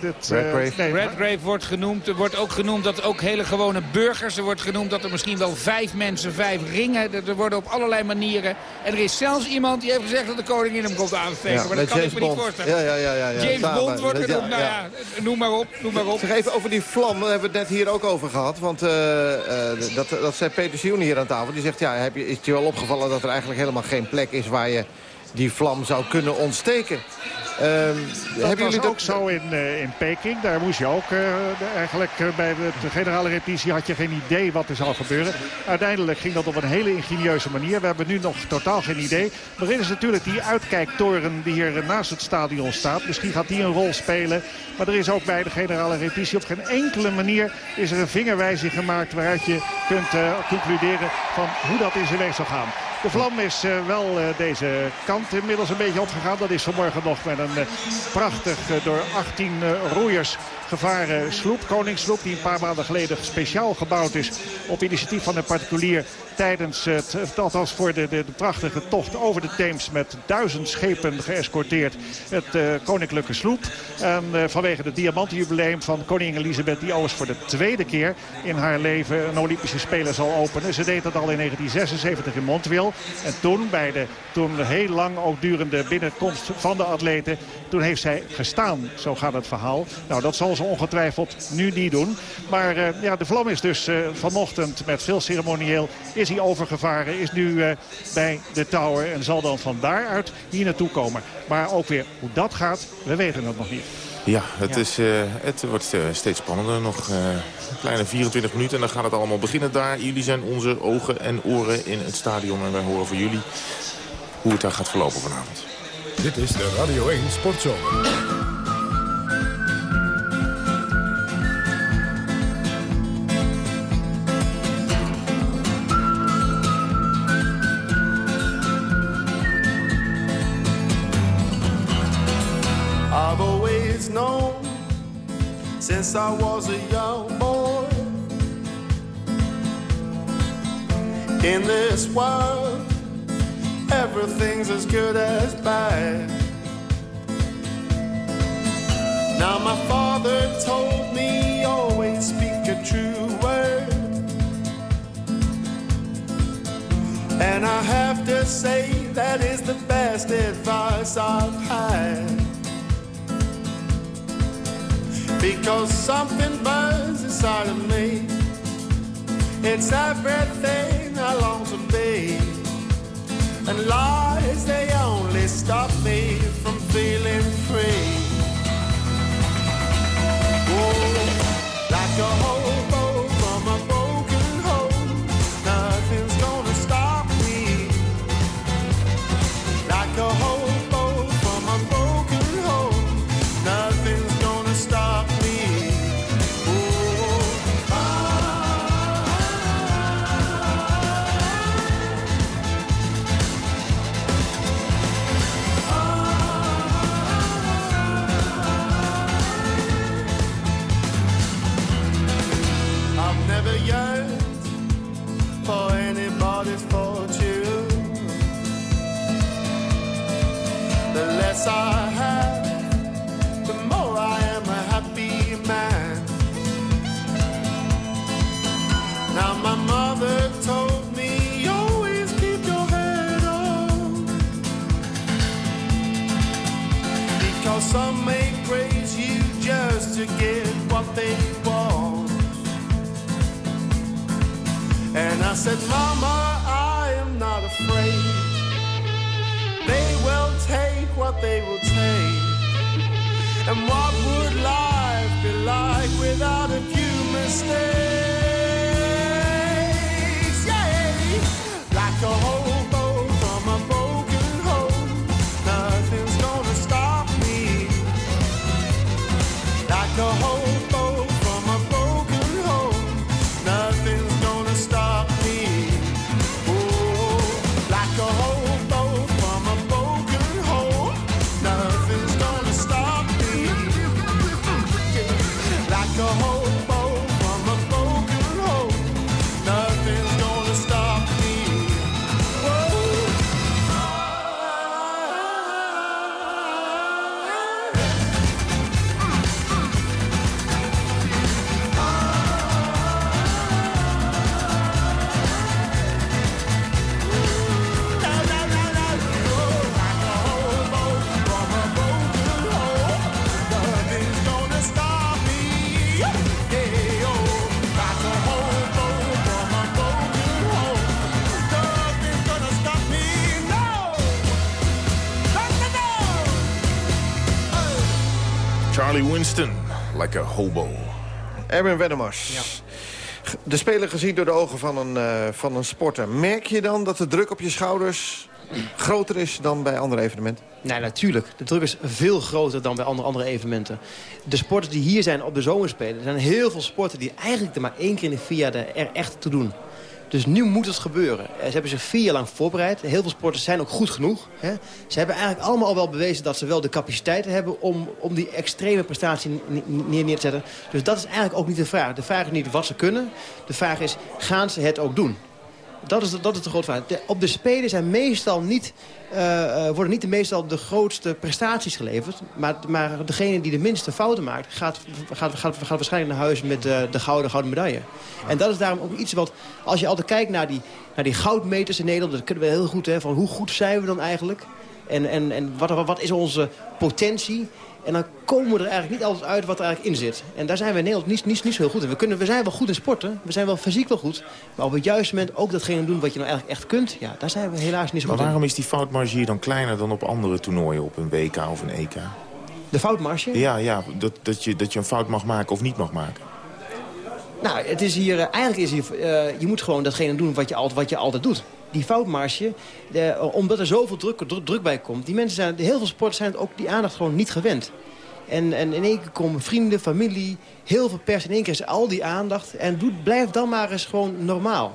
dit, Redgrave. Nee, Redgrave wordt genoemd. Er wordt ook genoemd dat ook hele gewone burgers. Er wordt genoemd dat er misschien wel vijf mensen, vijf ringen. Er worden op allerlei manieren. En er is zelfs iemand die heeft gezegd dat de koningin hem komt aansteken. Ja, maar dat kan James ik me Bond. niet voorstellen. Ja, ja, ja, ja, James Samen. Bond wordt genoemd. nou ja, noem maar op. Noem maar op. Zeg even over die vlam. Daar hebben we het net hier ook over gehad. Want... Uh, dat, dat zei Peter Sioen hier aan tafel. Die zegt, ja, heb je, is het je wel opgevallen dat er eigenlijk helemaal geen plek is... waar je die vlam zou kunnen ontsteken? Um, dat hebben jullie ook zo in, uh, in Peking. Daar moest je ook uh, eigenlijk uh, bij de, generale repetitie had je geen idee wat er zou gebeuren. Uiteindelijk ging dat op een hele ingenieuze manier. We hebben nu nog totaal geen idee. Maar er is natuurlijk die uitkijktoren die hier naast het stadion staat. Misschien gaat die een rol spelen. Maar er is ook bij de generale repetitie op geen enkele manier is er een vingerwijzing gemaakt waaruit je kunt concluderen van hoe dat in zijn werk zou gaan. De vlam is eh, wel eh, deze kant inmiddels een beetje opgegaan. Dat is vanmorgen nog met een eh, prachtig door 18 eh, roeiers gevaren sloep. Koningssloep die een paar maanden geleden speciaal gebouwd is op initiatief van een particulier tijdens het, althans voor de, de, de prachtige tocht over de Theems met duizend schepen geëscorteerd het eh, koninklijke sloep. En eh, vanwege het diamantenjubileum van koningin Elisabeth die alles voor de tweede keer in haar leven een Olympische Spelen zal openen. Ze deed dat al in 1976 in Montreal. En toen bij de toen heel lang ook durende binnenkomst van de atleten, toen heeft zij gestaan. Zo gaat het verhaal. Nou, dat zal ongetwijfeld nu niet doen. Maar eh, ja, de vlam is dus eh, vanochtend met veel ceremonieel is hij overgevaren. Is nu eh, bij de tower en zal dan van daaruit hier naartoe komen. Maar ook weer hoe dat gaat, we weten het nog niet. Ja, het, Is, eh, het wordt steeds spannender. Nog eh, een kleine 24 minuten en dan gaat het allemaal beginnen daar. Jullie zijn onze ogen en oren in het stadion. En wij horen van jullie hoe het daar gaat verlopen vanavond. Dit is de Radio 1 Sportzomer. Since I was a young boy in this world everything's as good as bad. Now my father told me always speak a true word. And I have to say that is the best advice I've had. Because something burns inside of me. It's everything I long to be. And lies, they only stop me from feeling free. Oh, like a they want. And I said, Mama, I am not afraid. They will take what they will take. And what would life be like without a few mistakes? Hobo. Erwin Wennemars. De speler gezien door de ogen van een, eh, van een sporter. Merk je dan dat de druk op je schouders groter is dan bij andere evenementen? Nee, natuurlijk. De druk is veel groter dan bij andere, andere evenementen. De sporters die hier zijn op de zomerspelen... er zijn heel veel sporten die eigenlijk er maar één keer in de vier jaar er echt toe doen. Dus nu moet het gebeuren. Eh, Ze hebben zich vier jaar lang voorbereid. Heel veel sporters zijn ook goed genoeg. Hè. Ze hebben eigenlijk allemaal al wel bewezen dat ze wel de capaciteiten hebben... om, om die extreme prestatie ne- neer, neer te zetten. Dus dat is eigenlijk ook niet de vraag. De vraag is niet wat ze kunnen. De vraag is, gaan ze het ook doen? Dat is, dat is de grote vraag. Op de Spelen zijn meestal niet, eh, eh, worden niet de meestal de grootste prestaties geleverd. Maar, maar degene die de minste fouten maakt... gaat, gaat, gaat, waarschijnlijk naar huis met de, de gouden, gouden medaille. En dat is daarom ook iets wat... Als je altijd kijkt naar die, naar die goudmeters in Nederland... dat kunnen we heel goed, hè, van hoe goed zijn we dan eigenlijk? En, en, en wat, wat is onze potentie? En dan komen we er eigenlijk niet altijd uit wat er eigenlijk in zit. En daar zijn we in Nederland niet, niet, niet zo heel goed in. We, kunnen, we zijn wel goed in sporten, we zijn wel fysiek wel goed. Maar op het juiste moment ook datgene doen wat je nou eigenlijk echt kunt... ja, daar zijn we helaas niet zo Maar goed in. waarom is die foutmarge hier dan kleiner dan op andere toernooien... op een WK of een EK? De foutmarge? Ja, ja dat, dat, je, dat je een fout mag maken of niet mag maken. Nou, het is hier, eh, eigenlijk is hier, eh, je moet gewoon datgene doen wat je, altijd, wat je altijd doet. Die foutmarge, de, omdat er zoveel druk, druk, bij komt. Die mensen zijn, heel veel sporters zijn ook die aandacht gewoon niet gewend. En, en in één keer komen vrienden, familie, heel veel pers. In één keer is al die aandacht. En doe, blijf dan maar eens gewoon normaal.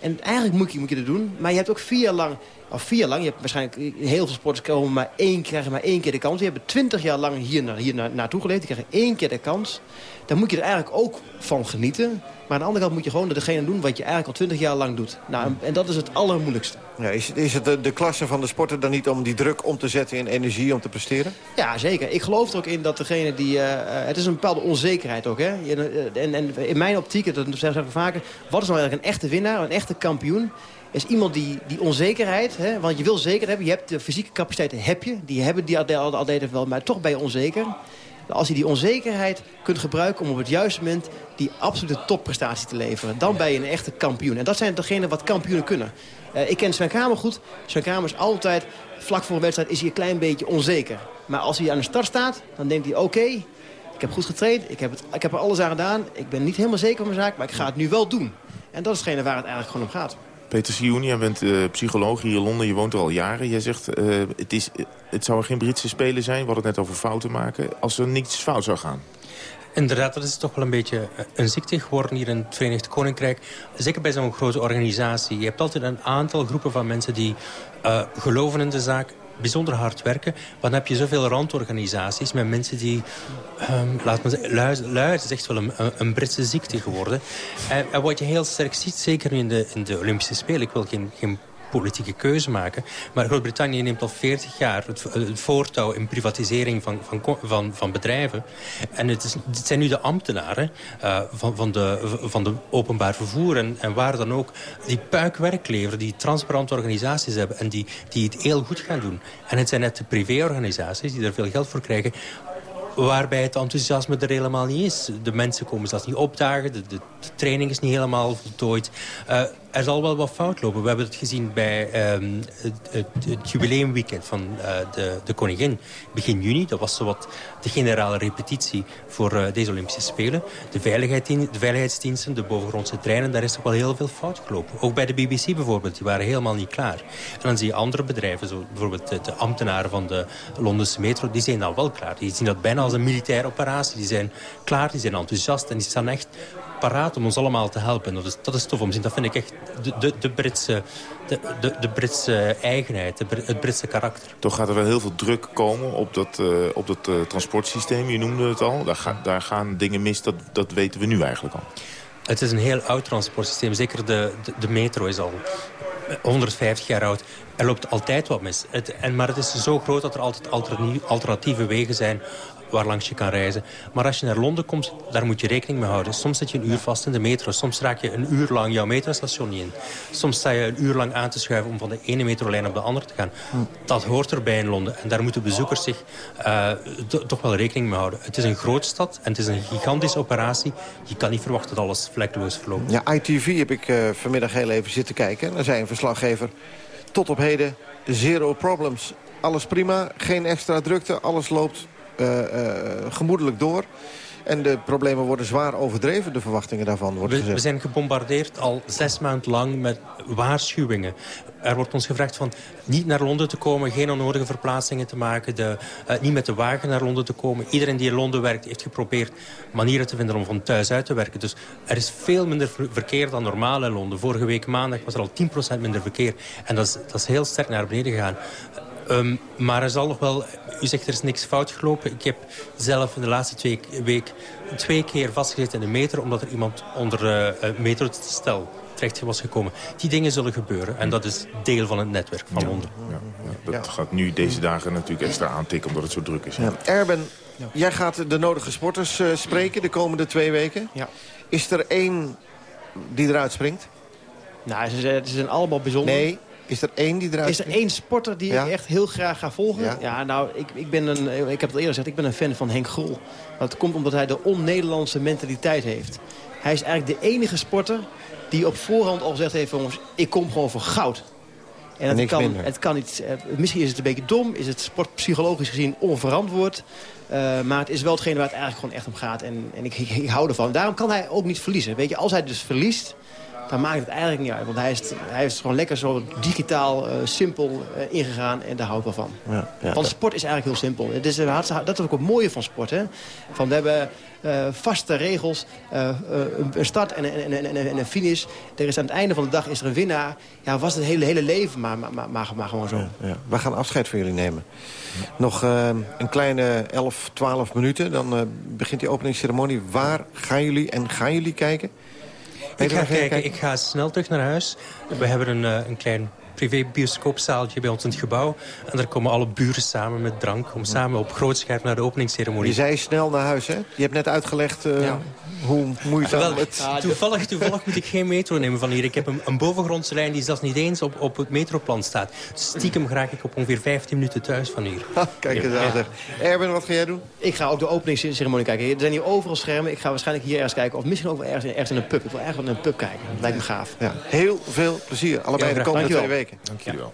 En eigenlijk moet je, moet je dat doen. Maar je hebt ook vier jaar lang... Of vier jaar lang, je hebt waarschijnlijk heel veel sporters komen maar één, krijgen maar één keer de kans. Die hebben twintig jaar lang hier, naar, hier naar, naartoe geleefd. Die krijgen één keer de kans. Dan moet je er eigenlijk ook van genieten. Maar aan de andere kant moet je gewoon degene doen wat je eigenlijk al twintig jaar lang doet. Nou, en, en dat is het allermoeilijkste. Ja, is, is het de, de klasse van de sporter dan niet om die druk om te zetten in energie om te presteren? Ja, zeker. Ik geloof er ook in dat degene die... eh, eh, het is een bepaalde onzekerheid ook, hè. Eh, en, en in mijn optiek, dat we vaker... wat is nou eigenlijk een echte winnaar, een echte kampioen? Is iemand die, die onzekerheid, hè, want je wil zeker hebben... je hebt de fysieke capaciteiten, heb je. Die hebben die atleten wel, maar toch ben je onzeker. Als je die onzekerheid kunt gebruiken om op het juiste moment... die absolute topprestatie te leveren, dan ben je een echte kampioen. En dat zijn degenen wat kampioenen kunnen. Eh, ik ken Sven Kramer goed. Sven Kramer is altijd, vlak voor een wedstrijd, is hij een klein beetje onzeker. Maar als hij aan de start staat, dan denkt hij, oké, ik heb goed getraind, ik heb, het, ik heb er alles aan gedaan. Ik ben niet helemaal zeker van mijn zaak, maar ik ga het nu wel doen. En dat is hetgene waar het eigenlijk gewoon om gaat. Peter Sioen, jij bent eh, psycholoog hier in Londen. Je woont er al jaren. Jij zegt, eh, het, is, het zou geen Britse Spelen zijn. We hadden het net over fouten maken. Als er niets fout zou gaan. Inderdaad, dat is toch wel een beetje eh, een ziekte geworden hier in het Verenigd Koninkrijk. Zeker bij zo'n grote organisatie. Je hebt altijd een aantal groepen van mensen die uh, geloven in de zaak bijzonder hard werken. Maar dan heb je zoveel randorganisaties met mensen die... Um, laat me zeggen, luid, luid is echt wel een, een Britse ziekte geworden. En, en, wat je heel sterk ziet, zeker in de, in de Olympische Spelen... ik wil geen, geen politieke keuze maken. Maar Groot-Brittannië neemt al 40 jaar het, het voortouw in privatisering van, van, van, van bedrijven. En het, is, het zijn nu de ambtenaren uh, van, van, de, van de openbaar vervoer en, en waar dan ook... die puikwerk leveren, die transparante organisaties hebben... en die, die het heel goed gaan doen. En het zijn net de privéorganisaties die er veel geld voor krijgen waarbij het enthousiasme er helemaal niet is. De mensen komen zelfs niet opdagen, de, de, training is niet helemaal voltooid. Uh, er zal wel wat fout lopen. We hebben het gezien bij um, het, jubileumweekend van uh, de, de koningin. Begin juni, dat was zowat de generale repetitie voor uh, deze Olympische Spelen. De, de veiligheidsdiensten, de bovengrondse treinen, daar is toch wel heel veel fout gelopen. Ook bij de BBC bijvoorbeeld, die waren helemaal niet klaar. En dan zie je andere bedrijven, zo bijvoorbeeld de, de ambtenaren van de Londense metro, die zijn dan wel klaar. Die zien dat bijna als een militaire operatie. Die zijn klaar, die zijn enthousiast en die staan echt paraat om ons allemaal te helpen. Dat is, dat is tof om te zien. Dat vind ik echt de, de, de, Britse, de, de, de Britse eigenheid, het Britse karakter. Toch gaat er wel heel veel druk komen op dat, uh, op dat uh, transportsysteem. Je noemde het al. Daar, ga, daar gaan dingen mis, dat, dat weten we nu eigenlijk al. Het is een heel oud transportsysteem. Zeker de, de, de metro is al 150 jaar oud. Er loopt altijd wat mis. Het, en, maar het is zo groot dat er altijd alternatieve wegen zijn waarlangs je kan reizen. Maar als je naar Londen komt, daar moet je rekening mee houden. Soms zit je een uur vast in de metro. Soms raak je een uur lang jouw metrostation niet in. Soms sta je een uur lang aan te schuiven om van de ene metrolijn op de andere te gaan. Dat hoort erbij in Londen. En daar moeten bezoekers zich uh, toch wel rekening mee houden. Het is een grote stad en het is een gigantische operatie. Je kan niet verwachten dat alles vlekkeloos verloopt. Ja, ITV heb ik uh, vanmiddag heel even zitten kijken. Daar zei een verslaggever tot op heden zero problems. Alles prima, geen extra drukte, alles loopt gemoedelijk door. En de problemen worden zwaar overdreven, de verwachtingen daarvan, wordt We, gezegd. we zijn gebombardeerd al zes maanden lang met waarschuwingen. Er wordt ons gevraagd van niet naar Londen te komen, geen onnodige verplaatsingen te maken, de, eh, niet met de wagen naar Londen te komen. Iedereen die in Londen werkt heeft geprobeerd manieren te vinden om van thuis uit te werken. Dus er is veel minder ver- verkeer dan normaal in Londen. Vorige week maandag was er al 10% minder verkeer. En dat is, dat is heel sterk naar beneden gegaan. Ehm, maar er zal nog wel... U zegt er is niks fout gelopen. Ik heb zelf in de laatste twee week twee keer vastgezeten in de metro... omdat er iemand onder uh, metrostel terecht was gekomen. Die dingen zullen gebeuren. En dat is deel van het netwerk van Londen. Ja, dat gaat nu deze dagen natuurlijk extra aantikken omdat het zo druk is. hè? Ja. Erben, jij gaat de nodige sporters eh, spreken de komende twee weken. Ja. Is er één die eruit springt? Nou, ze, ze zijn allemaal bijzonder. Nee, is er één die eruit Is er één sporter die Ja. ik echt heel graag ga volgen? Ja. Ja, nou, ik, ik, ben een, ik heb het al eerder gezegd, ik ben een fan van Henk Grol. Dat komt omdat hij de on-Nederlandse mentaliteit heeft. Hij is eigenlijk de enige sporter die op voorhand al gezegd heeft... jongens, ik kom gewoon voor goud. En het Niks kan, minder. het kan niet, eh, misschien is het een beetje dom, is het sportpsychologisch gezien onverantwoord. Eh, maar het is wel hetgene waar het eigenlijk gewoon echt om gaat. En, en ik, ik, ik hou ervan. Daarom kan hij ook niet verliezen. Weet je, als hij dus verliest, dan maakt het eigenlijk niet uit. Want hij is, hij is gewoon lekker zo digitaal, eh, simpel eh, ingegaan. En daar hou ik wel van. Ja, ja. Want sport is eigenlijk heel simpel. Het is, dat is ook het mooie van sport. Hè? Van, we hebben eh, vaste regels, een start en, en, en, en, en een finish. Er is aan het einde van de dag is er een winnaar. Ja, was het hele, hele leven maar, maar, maar, gewoon zo. Ja, we gaan afscheid van jullie nemen. Nog een kleine 11, 12 minuten. Dan begint die openingsceremonie. Waar gaan jullie en gaan jullie kijken? Ik ga kijken, ik ga snel terug naar huis. We hebben een, eh, een klein privé-bioscoopzaaltje bij ons in het gebouw. En daar komen alle buren samen met drank... om samen op groot scherm naar de openingsceremonie. Je zei snel naar huis, hè? Je hebt net uitgelegd eh, hoe moeizaam Wel, het... toevallig, toevallig moet ik geen metro nemen van hier. Ik heb een, een bovengrondse lijn die zelfs niet eens op, op het metroplan staat. Stiekem raak ik op ongeveer 15 minuten thuis van hier. Kijk eens aan, zeg. Erben, wat ga jij doen? Ik ga ook de openingsceremonie kijken. Er zijn hier overal schermen. Ik ga waarschijnlijk hier ergens kijken. Of misschien ook wel ergens, ergens in een pub. Ik wil eigenlijk wel in een pub kijken. Dat lijkt me gaaf. Ja, heel veel plezier. Allebei Ja, de komende twee weken. Dank jullie wel.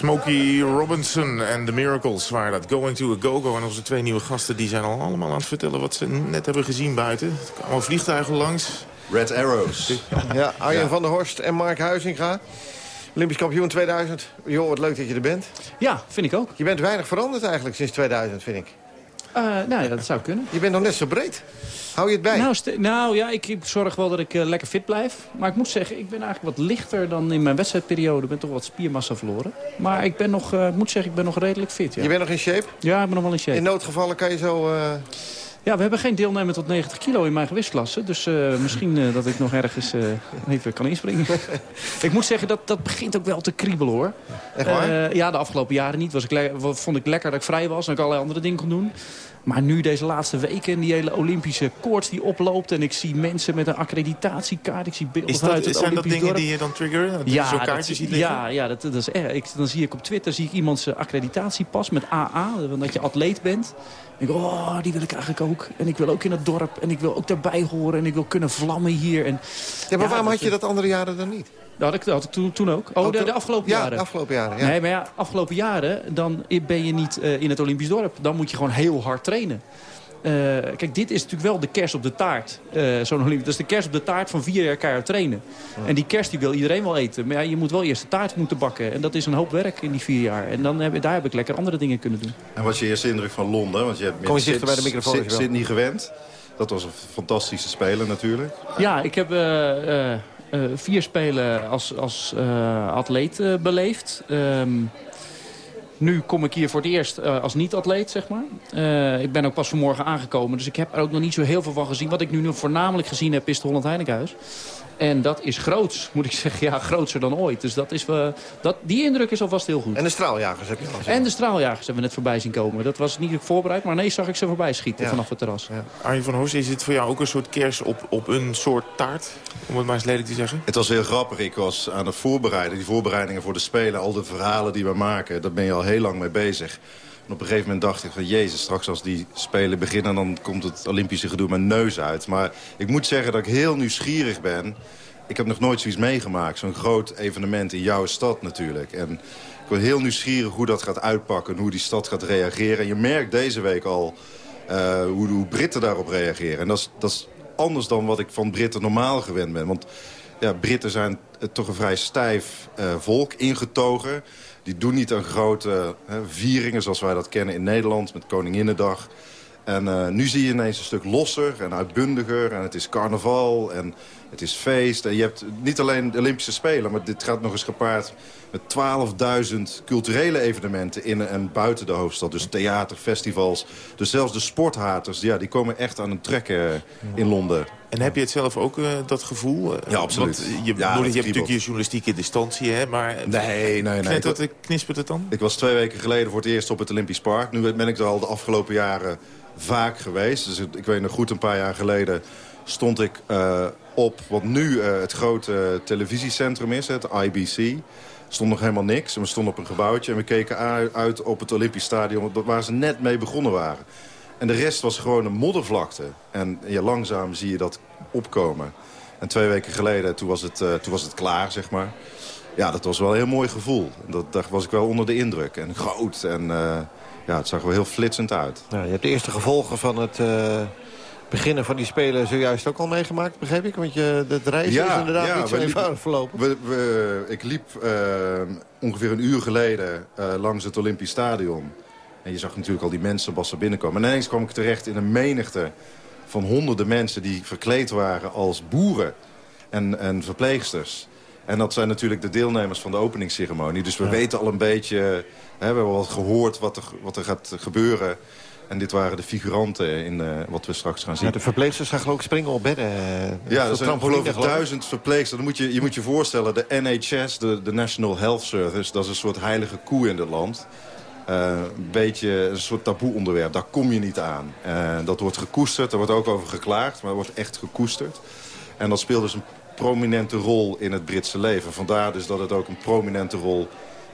Smokey Robinson en The Miracles waren dat. Going to a Go-Go. En onze twee nieuwe gasten die zijn al allemaal aan het vertellen... wat ze net hebben gezien buiten. Er allemaal vliegtuigen langs. Red Arrows. Ja, Arjen van der Horst en Mark Huizinga. Olympisch kampioen 2000. Joh, wat leuk dat je er bent. Ja, vind ik ook. Je bent weinig veranderd eigenlijk sinds 2000, vind ik. Uh, nou ja, dat zou kunnen. Je bent nog net zo breed. Hou je het bij? Nou, nou ja, ik, ik, zorg wel dat ik uh, lekker fit blijf. Maar ik moet zeggen, ik ben eigenlijk wat lichter dan in mijn wedstrijdperiode. Ik ben toch wat spiermassa verloren. Maar ik ben nog, uh, ik moet zeggen, ik ben nog redelijk fit. Ja. Je bent nog in shape? Ja, ik ben nog wel in shape. In noodgevallen kan je zo... Ja, we hebben geen deelnemer tot 90 kilo in mijn gewichtsklasse. Dus uh, misschien uh, dat ik nog ergens uh, even kan inspringen. ik moet zeggen, dat, dat begint ook wel te kriebelen hoor. Echt waar? ja, de afgelopen jaren niet. Was ik vond ik lekker dat ik vrij was en ik allerlei andere dingen kon doen. Maar nu deze laatste weken, die hele Olympische koorts die oploopt... en ik zie mensen met een accreditatiekaart, ik zie beelden is dat, uit het Zijn dat dingen dorp. die je dan triggeren? Dat ja, zo'n kaartje ziet liggen? ja, ja dat, dat is erg. Ik, dan zie ik op Twitter zie ik iemand zijn accreditatiepas met AA, dat je atleet bent. En ik oh, die wil ik eigenlijk ook. En ik wil ook in het dorp. En ik wil ook daarbij horen. En ik wil kunnen vlammen hier. En, ja, maar waarom had je dat andere jaren dan niet? Dat had ik, dat had ik toen, toen ook. Oh, de, de afgelopen ja, jaren. de afgelopen jaren, ja. Nee, maar ja, afgelopen jaren dan ben je niet uh, in het Olympisch dorp. Dan moet je gewoon heel hard trainen. Uh, kijk, dit is natuurlijk wel de kerst op de taart. Uh, Zo'n Olympisch. Dat is de kerst op de taart van vier jaar keihard trainen. Ja. En die kerst die wil iedereen wel eten. Maar ja, je moet wel eerst de taart moeten bakken. En dat is een hoop werk in die vier jaar. En dan heb, daar heb ik lekker andere dingen kunnen doen. En wat is je eerste indruk van Londen? Want je hebt Kom je dichter bij de microfoon. Sydney gewend. Dat was een fantastische speler natuurlijk. Ja, ik heb... Uh, uh, vier spelen als, als uh, atleet uh, beleefd. Um, nu kom ik hier voor het eerst als niet-atleet, zeg maar. ik ben ook pas vanmorgen aangekomen, dus ik heb er ook nog niet zo heel veel van gezien. Wat ik nu voornamelijk gezien heb, is het Holland Heinekenhuis. En dat is groots, moet ik zeggen. Ja, grootser dan ooit. Dus dat is, uh, dat, die indruk is alvast heel goed. En de straaljagers heb je al gezien? En de straaljagers hebben we net voorbij zien komen. Dat was niet voorbereid, maar nee, zag ik ze voorbij schieten ja. vanaf het terras. Ja. Arjen van Horst, is het voor jou ook een soort kers op, op een soort taart? Om het maar eens lelijk te zeggen. Het was heel grappig. Ik was aan het voorbereiden. Die voorbereidingen voor de Spelen, al de verhalen die we maken. Daar ben je al heel lang mee bezig. En op een gegeven moment dacht ik van... Jezus, straks als die Spelen beginnen... dan komt het Olympische gedoe mijn neus uit. Maar ik moet zeggen dat ik heel nieuwsgierig ben... Ik heb nog nooit zoiets meegemaakt. Zo'n groot evenement in jouw stad natuurlijk. En ik ben heel nieuwsgierig hoe dat gaat uitpakken. Hoe die stad gaat reageren. En je merkt deze week al uh, hoe, hoe Britten daarop reageren. En dat is, dat is anders dan wat ik van Britten normaal gewend ben. Want ja, Britten zijn toch een vrij stijf uh, volk, ingetogen. Die doen niet aan grote uh, vieringen zoals wij dat kennen in Nederland... met Koninginnedag. En uh, nu zie je ineens een stuk losser en uitbundiger. En het is carnaval en het is feest. En je hebt niet alleen de Olympische Spelen... maar dit gaat nog eens gepaard met 12.000 culturele evenementen... in en buiten de hoofdstad. Dus theater, festivals. Dus zelfs de sporthaters, ja, die komen echt aan het trekken in Londen. En heb je het zelf ook uh, dat gevoel? Ja, absoluut. Want je, ja, je hebt natuurlijk je journalistieke distantie, hè? Maar nee, nee, nee. Dat, knispert het dan? Ik was twee weken geleden voor het eerst op het Olympisch Park. Nu ben ik er al de afgelopen jaren vaak geweest. Dus ik weet nog goed, een paar jaar geleden stond ik uh, op wat nu uh, het grote televisiecentrum is, het IBC. Stond nog helemaal niks. En we stonden op een gebouwtje en we keken uit op het Olympisch Stadion... waar ze net mee begonnen waren. En de rest was gewoon een moddervlakte. En ja, langzaam zie je dat opkomen. En twee weken geleden, toen was het, uh, toen was het klaar, zeg maar. Ja, dat was wel een heel mooi gevoel. Dat, daar was ik wel onder de indruk. En groot en uh, ja, het zag wel heel flitsend uit. Nou, je hebt de eerste gevolgen van het... beginnen van die Spelen zojuist ook al meegemaakt, begreep ik? Want je, het ja, is inderdaad ja, niet zo eenvoudig verlopen. We, we, ik liep uh, ongeveer een uur geleden uh, langs het Olympisch Stadion. En je zag natuurlijk al die mensenbassen binnenkomen. En ineens kwam ik terecht in een menigte van honderden mensen... die verkleed waren als boeren en, en verpleegsters. En dat zijn natuurlijk de deelnemers van de openingsceremonie. Dus we ja. weten al een beetje... Hè, we hebben al wat gehoord wat er, wat er gaat gebeuren... En dit waren de figuranten in uh, wat we straks gaan zien. Ja, de verpleegsters gaan geloof ik springen op bedden. Uh, ja, er zijn geloof ik duizend verpleegsters. Dan moet je, je moet je voorstellen, de NHS, de, de National Health Service... dat is een soort heilige koe in het land. Uh, een beetje een soort taboe onderwerp. Daar kom je niet aan. dat wordt gekoesterd, er wordt ook over geklaagd... maar het wordt echt gekoesterd. En dat speelt dus een prominente rol in het Britse leven. Vandaar dus dat het ook een prominente rol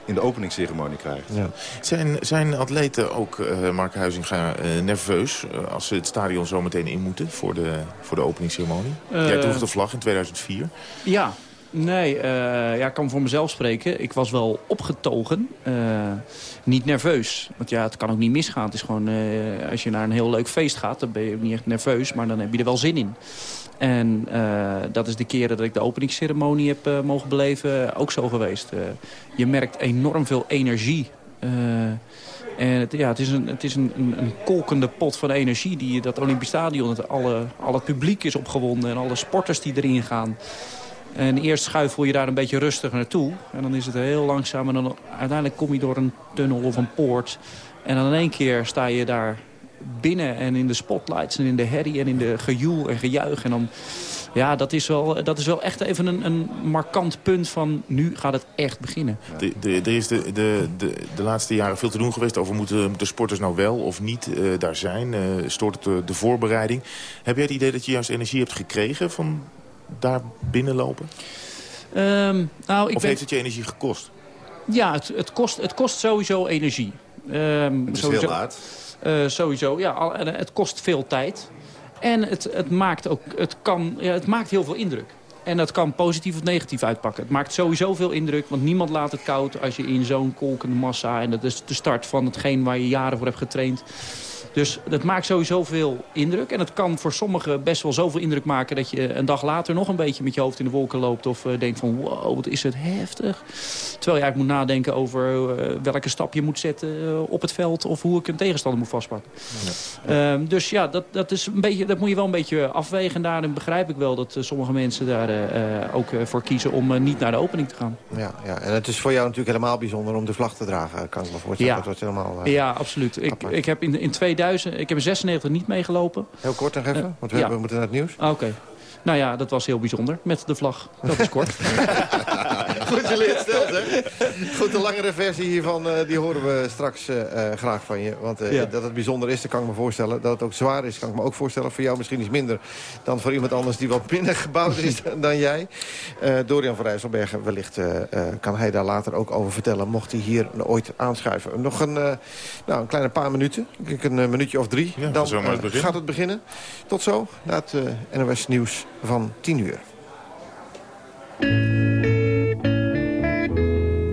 in de openingsceremonie krijgt. Ja. Zijn, zijn atleten ook, uh, Mark Huizinga, uh, nerveus... Uh, als ze het stadion zo meteen in moeten voor de, voor de openingsceremonie? Uh, Jij droeg de vlag in 2004. Ja, Nee, eh, ja, ik kan voor mezelf spreken. Ik was wel opgetogen. eh, niet nerveus. Want ja, het kan ook niet misgaan. Het is gewoon, eh, als je naar een heel leuk feest gaat... dan ben je niet echt nerveus, maar dan heb je er wel zin in. En eh, dat is de keren dat ik de openingsceremonie heb eh, mogen beleven ook zo geweest. Eh, je merkt enorm veel energie. Eh, en het, ja, het is, een, het is een, een, een kolkende pot van energie. Die dat Olympisch Stadion, het, alle, al het publiek is opgewonden. En alle sporters die erin gaan. En eerst schuifel je daar een beetje rustig naartoe. En dan is het heel langzaam. En dan uiteindelijk kom je door een tunnel of een poort. En dan in één keer sta je daar binnen en in de spotlights en in de herrie en in de gejoel en gejuich. En dan, ja, dat is wel, dat is wel echt even een, een markant punt van nu gaat het echt beginnen. De, de, er is de, de, de, de laatste jaren veel te doen geweest over moeten, moeten sporters nou wel of niet eh, daar zijn. Eh, stoort het de, de voorbereiding. Heb jij het idee dat je juist energie hebt gekregen van daar binnenlopen? Ehm, nou, ik of ben- heeft het je energie gekost? Ja, het, het, kost, het kost sowieso energie. Ehm, Het is sowieso, heel laat. Eh, sowieso, ja. en Het kost veel tijd. En het, het, maakt ook, het, kan, ja, het maakt heel veel indruk. En dat kan positief of negatief uitpakken. Het maakt sowieso veel indruk, want niemand laat het koud... als je in zo'n kolkende massa... en dat is de start van hetgeen waar je jaren voor hebt getraind... Dus dat maakt sowieso veel indruk. En het kan voor sommigen best wel zoveel indruk maken... dat je een dag later nog een beetje met je hoofd in de wolken loopt... of eh, denkt van, wow, wat is het heftig. Terwijl je eigenlijk moet nadenken over eh, welke stap je moet zetten eh, op het veld... of hoe ik een tegenstander moet vastpakken. Ehm, dus ja, dat, dat, is een beetje, dat moet je wel een beetje afwegen. En daarin begrijp ik wel dat sommige mensen daar ook voor kiezen... om niet naar de opening te gaan. Ja, ja, en het is voor jou natuurlijk helemaal bijzonder om de vlag te dragen, kan ik me voorstellen. Ja. Dat wordt helemaal... Ja, absoluut. Ik, ik heb in, in 2000, ik heb in 96 niet meegelopen. Heel kort nog even, Eh, want we, ja. hebben, we moeten naar het nieuws. Ah, Oké. Nou ja, dat was heel bijzonder met de vlag. Dat is kort. Goed, je leert stelt, hè? Goed, de langere versie hiervan, eh, die horen we straks eh, eh, graag van je. Want eh, Ja. dat het bijzonder is, dat kan ik me voorstellen. Dat het ook zwaar is, kan ik me ook voorstellen. Voor jou misschien iets minder dan voor iemand anders die wat minder gebouwd is dan, dan jij. Eh, Dorian van Rijsselbergen, wellicht eh, eh, kan hij daar later ook over vertellen... mocht hij hier ooit aanschuiven. Nog een, eh, nou, een kleine paar minuten. Ik denk een minuutje of drie. Ja, dan gaat het beginnen. Tot zo, na het eh, NOS Nieuws van 10 uur.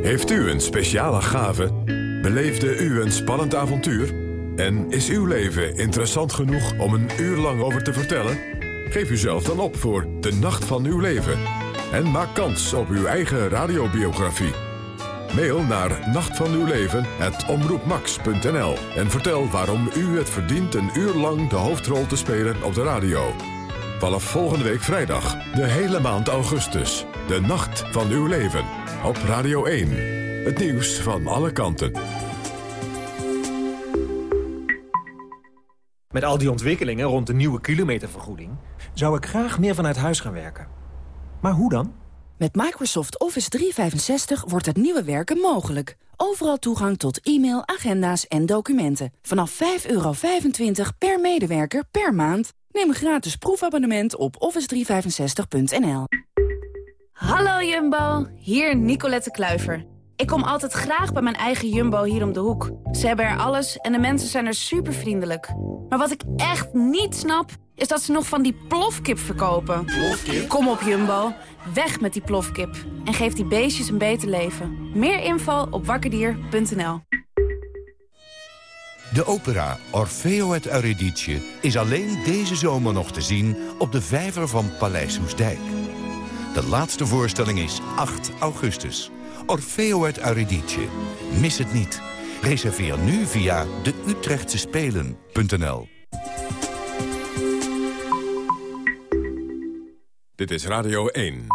Heeft u een speciale gave? Beleefde u een spannend avontuur? En is uw leven interessant genoeg om een uur lang over te vertellen? Geef uzelf dan op voor De Nacht van Uw Leven. En maak kans op uw eigen radiobiografie. Mail naar nachtvanuwleven.omroepmax.nl en vertel waarom u het verdient een uur lang de hoofdrol te spelen op de radio. Vanaf volgende week vrijdag, de hele maand augustus. De nacht van uw leven. Op Radio 1. Het nieuws van alle kanten. Met al die ontwikkelingen rond de nieuwe kilometervergoeding... zou ik graag meer vanuit huis gaan werken. Maar hoe dan? Met Microsoft Office 365 wordt het nieuwe werken mogelijk. Overal toegang tot e-mail, agenda's en documenten. Vanaf 5,25 per medewerker per maand. Neem een gratis proefabonnement op office365.nl. Hallo Jumbo, hier Nicolette Kluiver. Ik kom altijd graag bij mijn eigen Jumbo hier om de hoek. Ze hebben er alles en de mensen zijn er super vriendelijk. Maar wat ik echt niet snap, is dat ze nog van die plofkip verkopen. Kom op Jumbo, weg met die plofkip. En geef die beestjes een beter leven. Meer info op wakkerdier.nl De opera Orfeo het Eurydice is alleen deze zomer nog te zien op de vijver van Paleis Hoesdijk. De laatste voorstelling is 8 augustus. Orfeo het Eurydice. Mis het niet. Reserveer nu via de Utrechtse Spelen.nl. Dit is Radio 1.